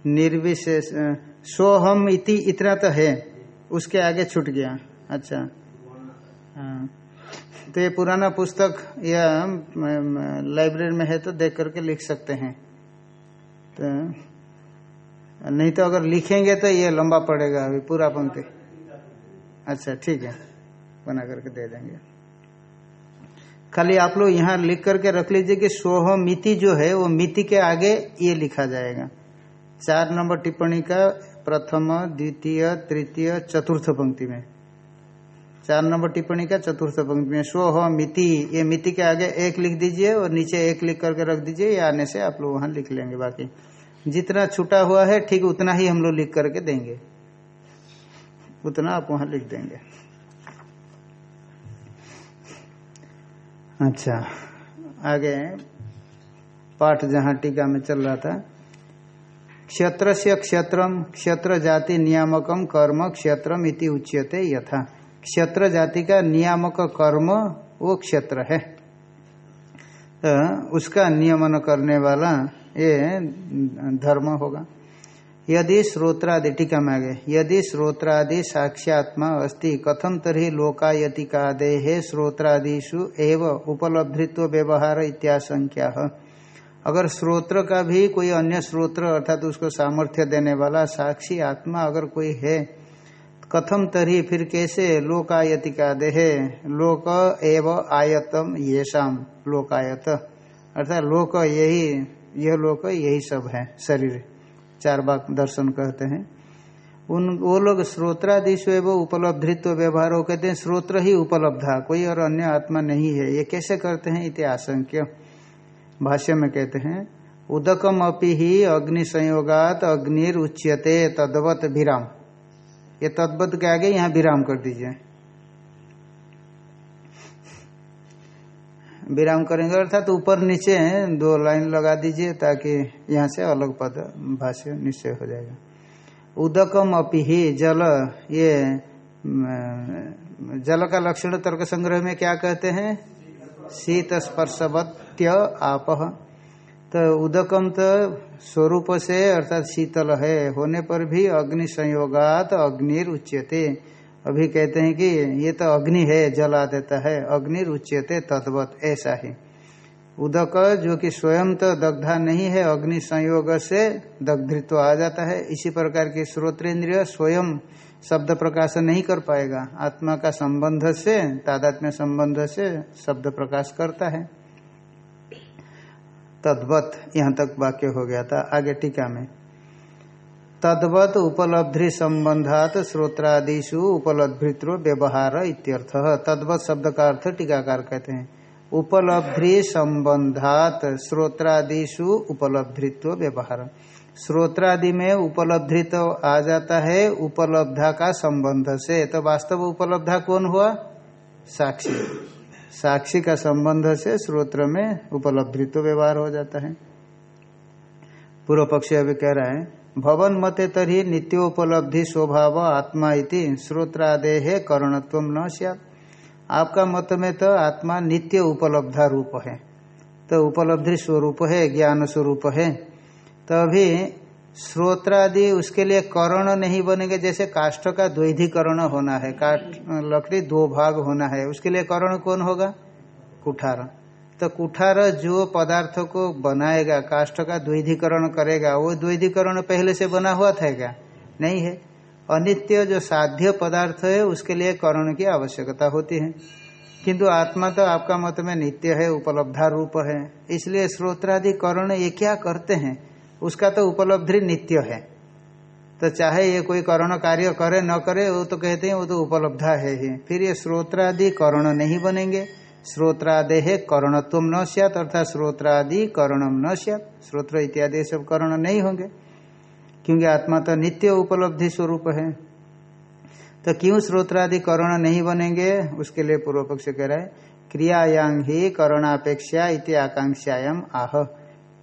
निर्विशेष सोहम इति इतना तो है, उसके आगे छूट गया। अच्छा हाँ। तो ये पुराना पुस्तक, या लाइब्रेरी में है तो देख करके लिख सकते हैं। तो नहीं तो अगर लिखेंगे तो ये लंबा पड़ेगा अभी, पूरा पंक्ति। अच्छा ठीक है। बना करके दे देंगे। खाली आप लोग यहाँ लिख करके रख लीजिए कि सोह मिति जो है, वो मिति के आगे ये लिखा जाएगा। चार नंबर टिप्पणी का प्रथम, द्वितीय, तृतीय, चतुर्थ पंक्ति में। चार नंबर टिप्पणी का चतुर्थ पंक्ति में सोह मिति, ये मिति के आगे एक लिख दीजिए और नीचे एक लिख करके रख दीजिए, ये आने से आप लोग वहाँ लिख लेंगे बाकी। जितना छूटा हुआ है, ठीक उतना ही हम लोग लिख करके देंगे। उतना आप वहाँ लिख देंगे। अच्छा आगे पाठ जहाँ टीका में चल रहा था। क्षेत्र से क्षेत्रम, क्षेत्र जाति नियामकम कर्म, क्षेत्रम इति उच्यते यथा। क्षेत्र जाति का नियामक कर्म, वो क्षेत्र है। तो उसका नियमन करने वाला ये धर्म होगा। यदि श्रोत्रादि टीका में आगे। यदि श्रोत्रादि साक्षात्मा अस्ति कथम तरी लोकायति का देहे श्रोत्रादिशु एव उपलब्धित्व व्यवहार इत्याशंख्या अगर श्रोत्र का भी कोई अन्य श्रोत्र, अर्थात उसको सामर्थ्य देने वाला साक्षी आत्मा अगर कोई है कथम तरी फिर कैसे लोकायति का देहे लोक एव आयतम ये शाम लोकायत। अर्थात लोक यही यह लोक यही सब है, शरीर। चार बाग दर्शन कहते हैं। उन, वो लोग श्रोत्रादिशु एवं उपलब्धित्व व्यवहार हो कहते हैं, श्रोत्र ही उपलब्धा कोई और अन्य आत्मा नहीं है। ये कैसे करते हैं? इति आशंक्य। भाष्य में कहते हैं, उदकम अपि ही अग्नि संयोगात अग्निर उच्यते तद्वत विराम। ये तद्वत के आगे यहाँ विराम कर दीजिए। विराम करेंगे अर्थात तो ऊपर नीचे दो लाइन लगा दीजिए ताकि यहाँ से अलग पद, भाष्य निश्चय हो जाएगा। उदकम अपि ही जल, ये जल का लक्षण तर्क संग्रह में क्या कहते हैं? शीत स्पर्शवत्य आप। तो उदकम तो स्वरूप से अर्थात शीतल है, होने पर भी अग्नि संयोगात अग्निर उच्यते अभी कहते हैं कि ये तो अग्नि है, जला देता है। अग्नि रुच्यते तद्वत, ऐसा ही। उदक, जो कि स्वयं तो दग्धा नहीं है, अग्नि संयोग से दग्धित्व आ जाता है। इसी प्रकार की श्रोतेन्द्रिय स्वयं शब्द प्रकाश नहीं कर पाएगा। आत्मा का संबंध से, तादात्म्य संबंध से शब्द प्रकाश करता है। तद्वत, यहाँ तक वाक्य हो गया था। आगे टीका में। तद्वत उपलब्धि संबंधात श्रोत्रादिशु उपलब्धित्व व्यवहार इत्यर्थ। तद्वत शब्द का अर्थ टीकाकार कहते हैं। उपलब्धि संबंधात श्रोत्रादिशु उपलब्धित्व व्यवहार। श्रोत्रादि में उपलब्धि तो आ जाता है उपलब्धा का संबंध से। तो वास्तव उपलब्धा कौन हुआ? साक्षी। साक्षी का संबंध से श्रोत्र में उपलब्धित्व व्यवहार हो जाता है। पूर्व पक्षी अभी कह रहा है भवन मते तरी नित्योपलब्धि स्वभाव आत्मा इति श्रोत्रादेह करणत्व न सियात। आपका मत में तो आत्मा नित्य उपलब्धा रूप है। तो उपलब्धि स्वरूप है, ज्ञान स्वरूप है। तो अभी श्रोत्रादि उसके लिए करण नहीं बनेंगे, जैसे काष्ठ का द्वैधिकरण होना है। काठ लकड़ी दो भाग होना है। उसके लिए करण कौन होगा? कुठार। तो कुठार जो पदार्थ को बनाएगा काष्ठ का द्वैधिकरण करेगा वो द्वैधिकरण पहले से बना हुआ था क्या नहीं है अनित्य जो साध्य पदार्थ है उसके लिए करण की आवश्यकता होती है किंतु आत्मा तो आपका मत में नित्य है उपलब्धा रूप है इसलिए श्रोत्रादि करण ये क्या करते हैं उसका तो उपलब्धि नित्य है तो चाहे ये कोई करण कार्य करे न करे वो तो कहते हैं वो तो उपलब्धा है ही फिर ये श्रोत्रादि करण नहीं बनेंगे श्रोत्रादेह करणत्व न सियात, अर्थात श्रोत्रादि करणम न सियात। श्रोत्र इत्यादि सब करण नहीं होंगे, क्योंकि आत्मा तो नित्य उपलब्धि स्वरूप है। तो क्यों श्रोत्रादि करण नहीं बनेंगे, उसके लिए पूर्व पक्ष कह रहा है क्रियायांग ही करणापेक्षा इति आकांक्षायाम आह।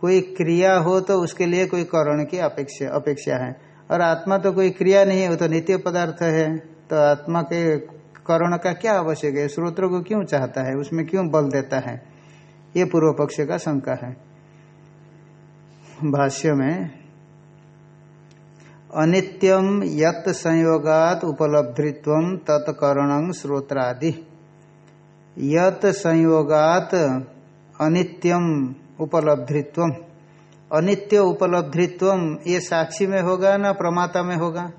कोई क्रिया हो तो उसके लिए कोई करण की अपेक्षा अपेक्षा है। और आत्मा तो कोई क्रिया नहीं है, वो तो नित्य पदार्थ है। तो आत्मा के करण का क्या आवश्यक है? श्रोत्र को क्यों चाहता है? उसमें क्यों बल देता है? ये पूर्व पक्ष का शंका है। भाष्य में अनित्यम यत संयोगात उपलब्धित्व तत्करण श्रोत्रादि यत संयोगात अनित्यम उपलब्धित्व। अनित्य उपलब्धित्व ये साक्षी में होगा ना प्रमाता में होगा?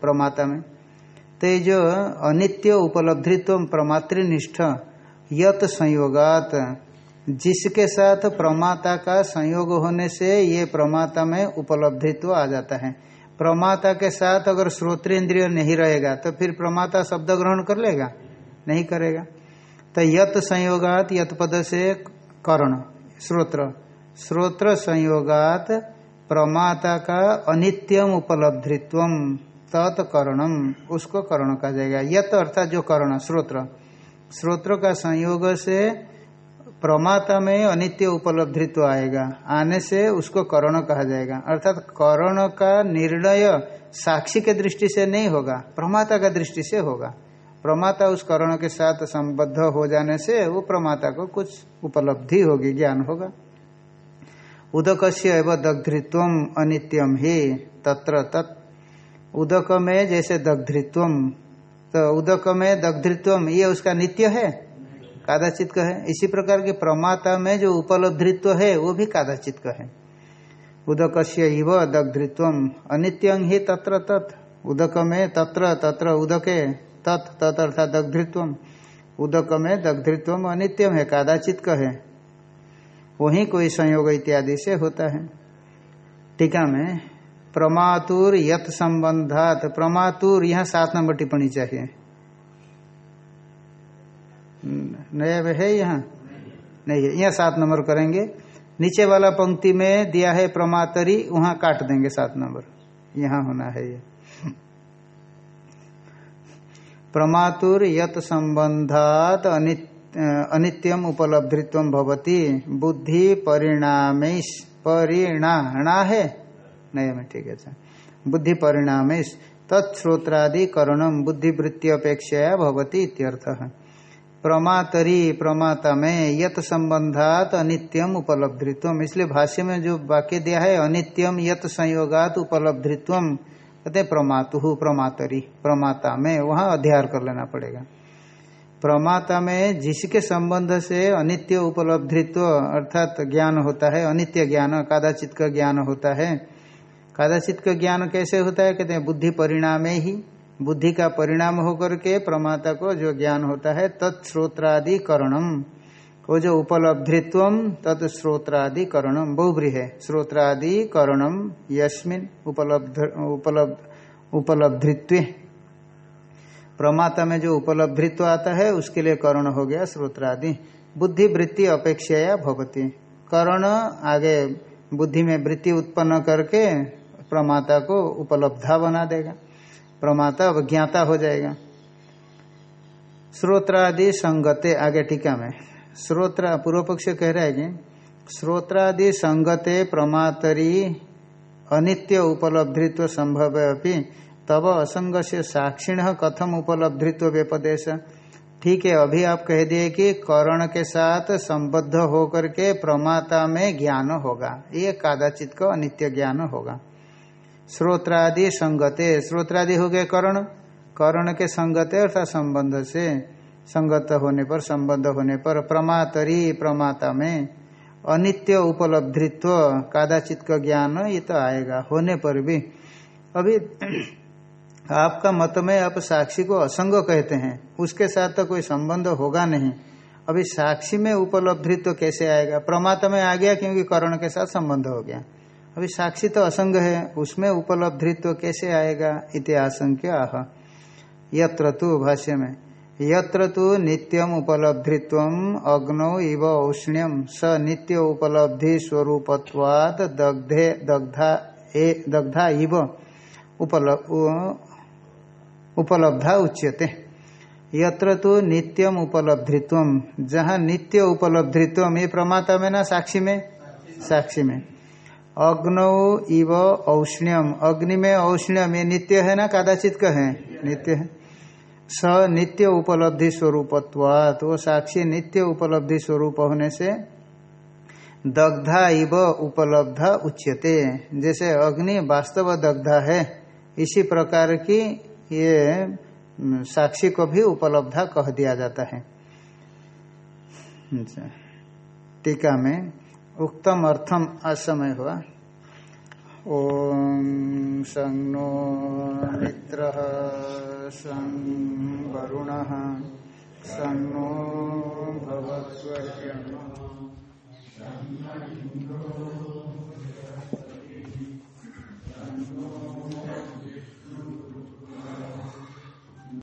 प्रमाता में। तो जो अनित्य उपलब्धित्व प्रमातृनिष्ठ, यत संयोगात। जिसके साथ प्रमाता का संयोग होने से ये प्रमाता में उपलब्धित्व आ जाता है। प्रमाता के साथ अगर श्रोत्रेंद्रिय नहीं रहेगा तो फिर प्रमाता शब्द ग्रहण कर लेगा? नहीं करेगा। तो यत संयोगात, यत पद से कर्ण, श्रोत्र। श्रोत्र संयोगात प्रमाता का अनित्यम उपलब्धित्व। तत्कर्णम उसको कर्ण कहा जाएगा। यत अर्थात जो कर्ण श्रोत्र श्रोत्र का संयोग से प्रमाता में अनित्य उपलब्धित्व आएगा। आने से उसको कर्ण कहा जाएगा। अर्थात करण का निर्णय साक्षी के दृष्टि से नहीं होगा, प्रमाता का दृष्टि से होगा। प्रमाता उस करण के साथ संबद्ध हो जाने से वो प्रमाता को कुछ उपलब्धि होगी, ज्ञान होगा। उदक से एवं दग्धृत्व अनित्यम ही, तत्र तत् उदक में जैसे दग्धृत्व तो उदक में दग्धृत्व ये उसका नित्य है? कादाचित का है इसी प्रकार के प्रमाता में जो उपलब्धित्व है, वो भी कादाचित का है उदक से इव दग्धृत्व अनित्यं ही तत्र तत्। उदक में तत्र तत्र उदके, तत् तत् अर्थात दग्धृत्व उदक में दग्धृत्व अनित्यम है, कादाचित का है वही कोई संयोग इत्यादि से होता है। टीका में प्रमातुर यथ संबंधात। प्रमातुर, यहाँ सात नंबर टिप्पणी चाहिए। नया है यहाँ? नहीं है। यहाँ सात नंबर करेंगे। नीचे वाला पंक्ति में दिया है प्रमातरी, वहाँ काट देंगे सात नंबर। यहाँ होना है ये। प्रमातुर यत संबंधात अनित्यम उपलब्धित्व भवती। बुद्धि परिणाम परिणाणा है। नहीं में ठीक है अच्छा बुद्धि परिणाम तत्श्रोत्रादि करणम बुद्धिवृत्ति अपेक्षा भवती इत्यर्थः। प्रमातरी प्रमाता में यत संबंधात अनित्यम उपलब्धित्व इसलिए भाष्य में जो वाक्य दिया है, अनित्यम यत संयोगात उपलब्धित्व कहते प्रमातु, प्रमातरी प्रमाता में वहाँ अध्यार कर लेना पड़ेगा। प्रमाता में जिसके संबंध से अनित्य उपलब्धित्व अर्थात ज्ञान होता है, अनित्य ज्ञान, कादाचित का ज्ञान होता है कादाचित का ज्ञान कैसे होता है? कहते हैं, बुद्धि परिणाम ही। बुद्धि का परिणाम होकर के प्रमाता को जो ज्ञान होता है तत्स्रोत्रादि करणम वो जो उपलब्धित्व तत्स्रोत्रादि करणम बहुब्री करणम यस्मिन उपलब्ध उपलब्ध, उपलब्धित्व। प्रमाता में जो उपलब्धित्व आता है, उसके लिए करण हो गया श्रोत्रादि बुद्धि वृत्ति अपेक्षा भवती। करण आगे बुद्धि में वृत्ति उत्पन्न करके प्रमाता को उपलब्धा बना देगा। प्रमाता अज्ञाता हो जाएगा। श्रोत्रादि संगते, आगे टीका में। श्रोत्र पूर्व पक्ष कह रहा है कि, श्रोत्रादि संगते प्रमातरी अनित्य उपलब्धित्व संभव अभी तब असंग से साक्षिण कथम उपलब्धित्व व्यपदेश। ठीक है, अभी आप कह दिए कि करण के साथ संबद्ध होकर के प्रमाता में ज्ञान होगा। ये कादाचित का अनित्य ज्ञान होगा। श्रोत्रादि संगते। श्रोत्रादि हो गए करण। करण के संगते अर्थात संबंध से संगत होने पर, संबंध होने पर, प्रमातरी प्रमाता में अनित्य उपलब्धित्व, कादाचित का ज्ञान, ये तो आएगा। होने पर भी। अभी आपका मत में आप साक्षी को असंग कहते हैं। उसके साथ तो कोई संबंध होगा नहीं। अभी साक्षी में उपलब्धित्व कैसे आएगा? प्रमाता में आ गया क्योंकि करण के साथ संबंध हो गया। अभी साक्षी तो असंग है, उसमें उपलब्धित्व कैसे आएगा? इतिहासंख्य आह। यत्र तु भाष्य में यत्र तु नित्यम उपलब्धित्व अग्नौ इव औष्ण्यम। स नित्य उपलब्धि स्वरूपत्वाद दग्धे, दग्धा, ए, दग्धा इव उपलब्धा उच्यते। यत्र तो नित्यम उपलब्धित्व जहाँ नित्य उपलब्धित्व ये प्रमाता में ना साक्षी में? साक्षी में। अग्नौ इव औष्ण्यम। अग्नि में औष्ण्यम, ये नित्य है ना, कादाचित का है नित्य है। स नित्य उपलब्धि स्वरूपत्वात। वो साक्षी नित्य उपलब्धि स्वरूप होने से दग्धा इव उपलब्धा उच्यते। जैसे अग्नि वास्तव दग्धा है, इसी प्रकार की ये साक्षी को भी उपलब्धा कह दिया जाता है। अच्छा। टीका में उक्तम अर्थम असमय हुआ। ओम सं मित्र सं वरुण सं नो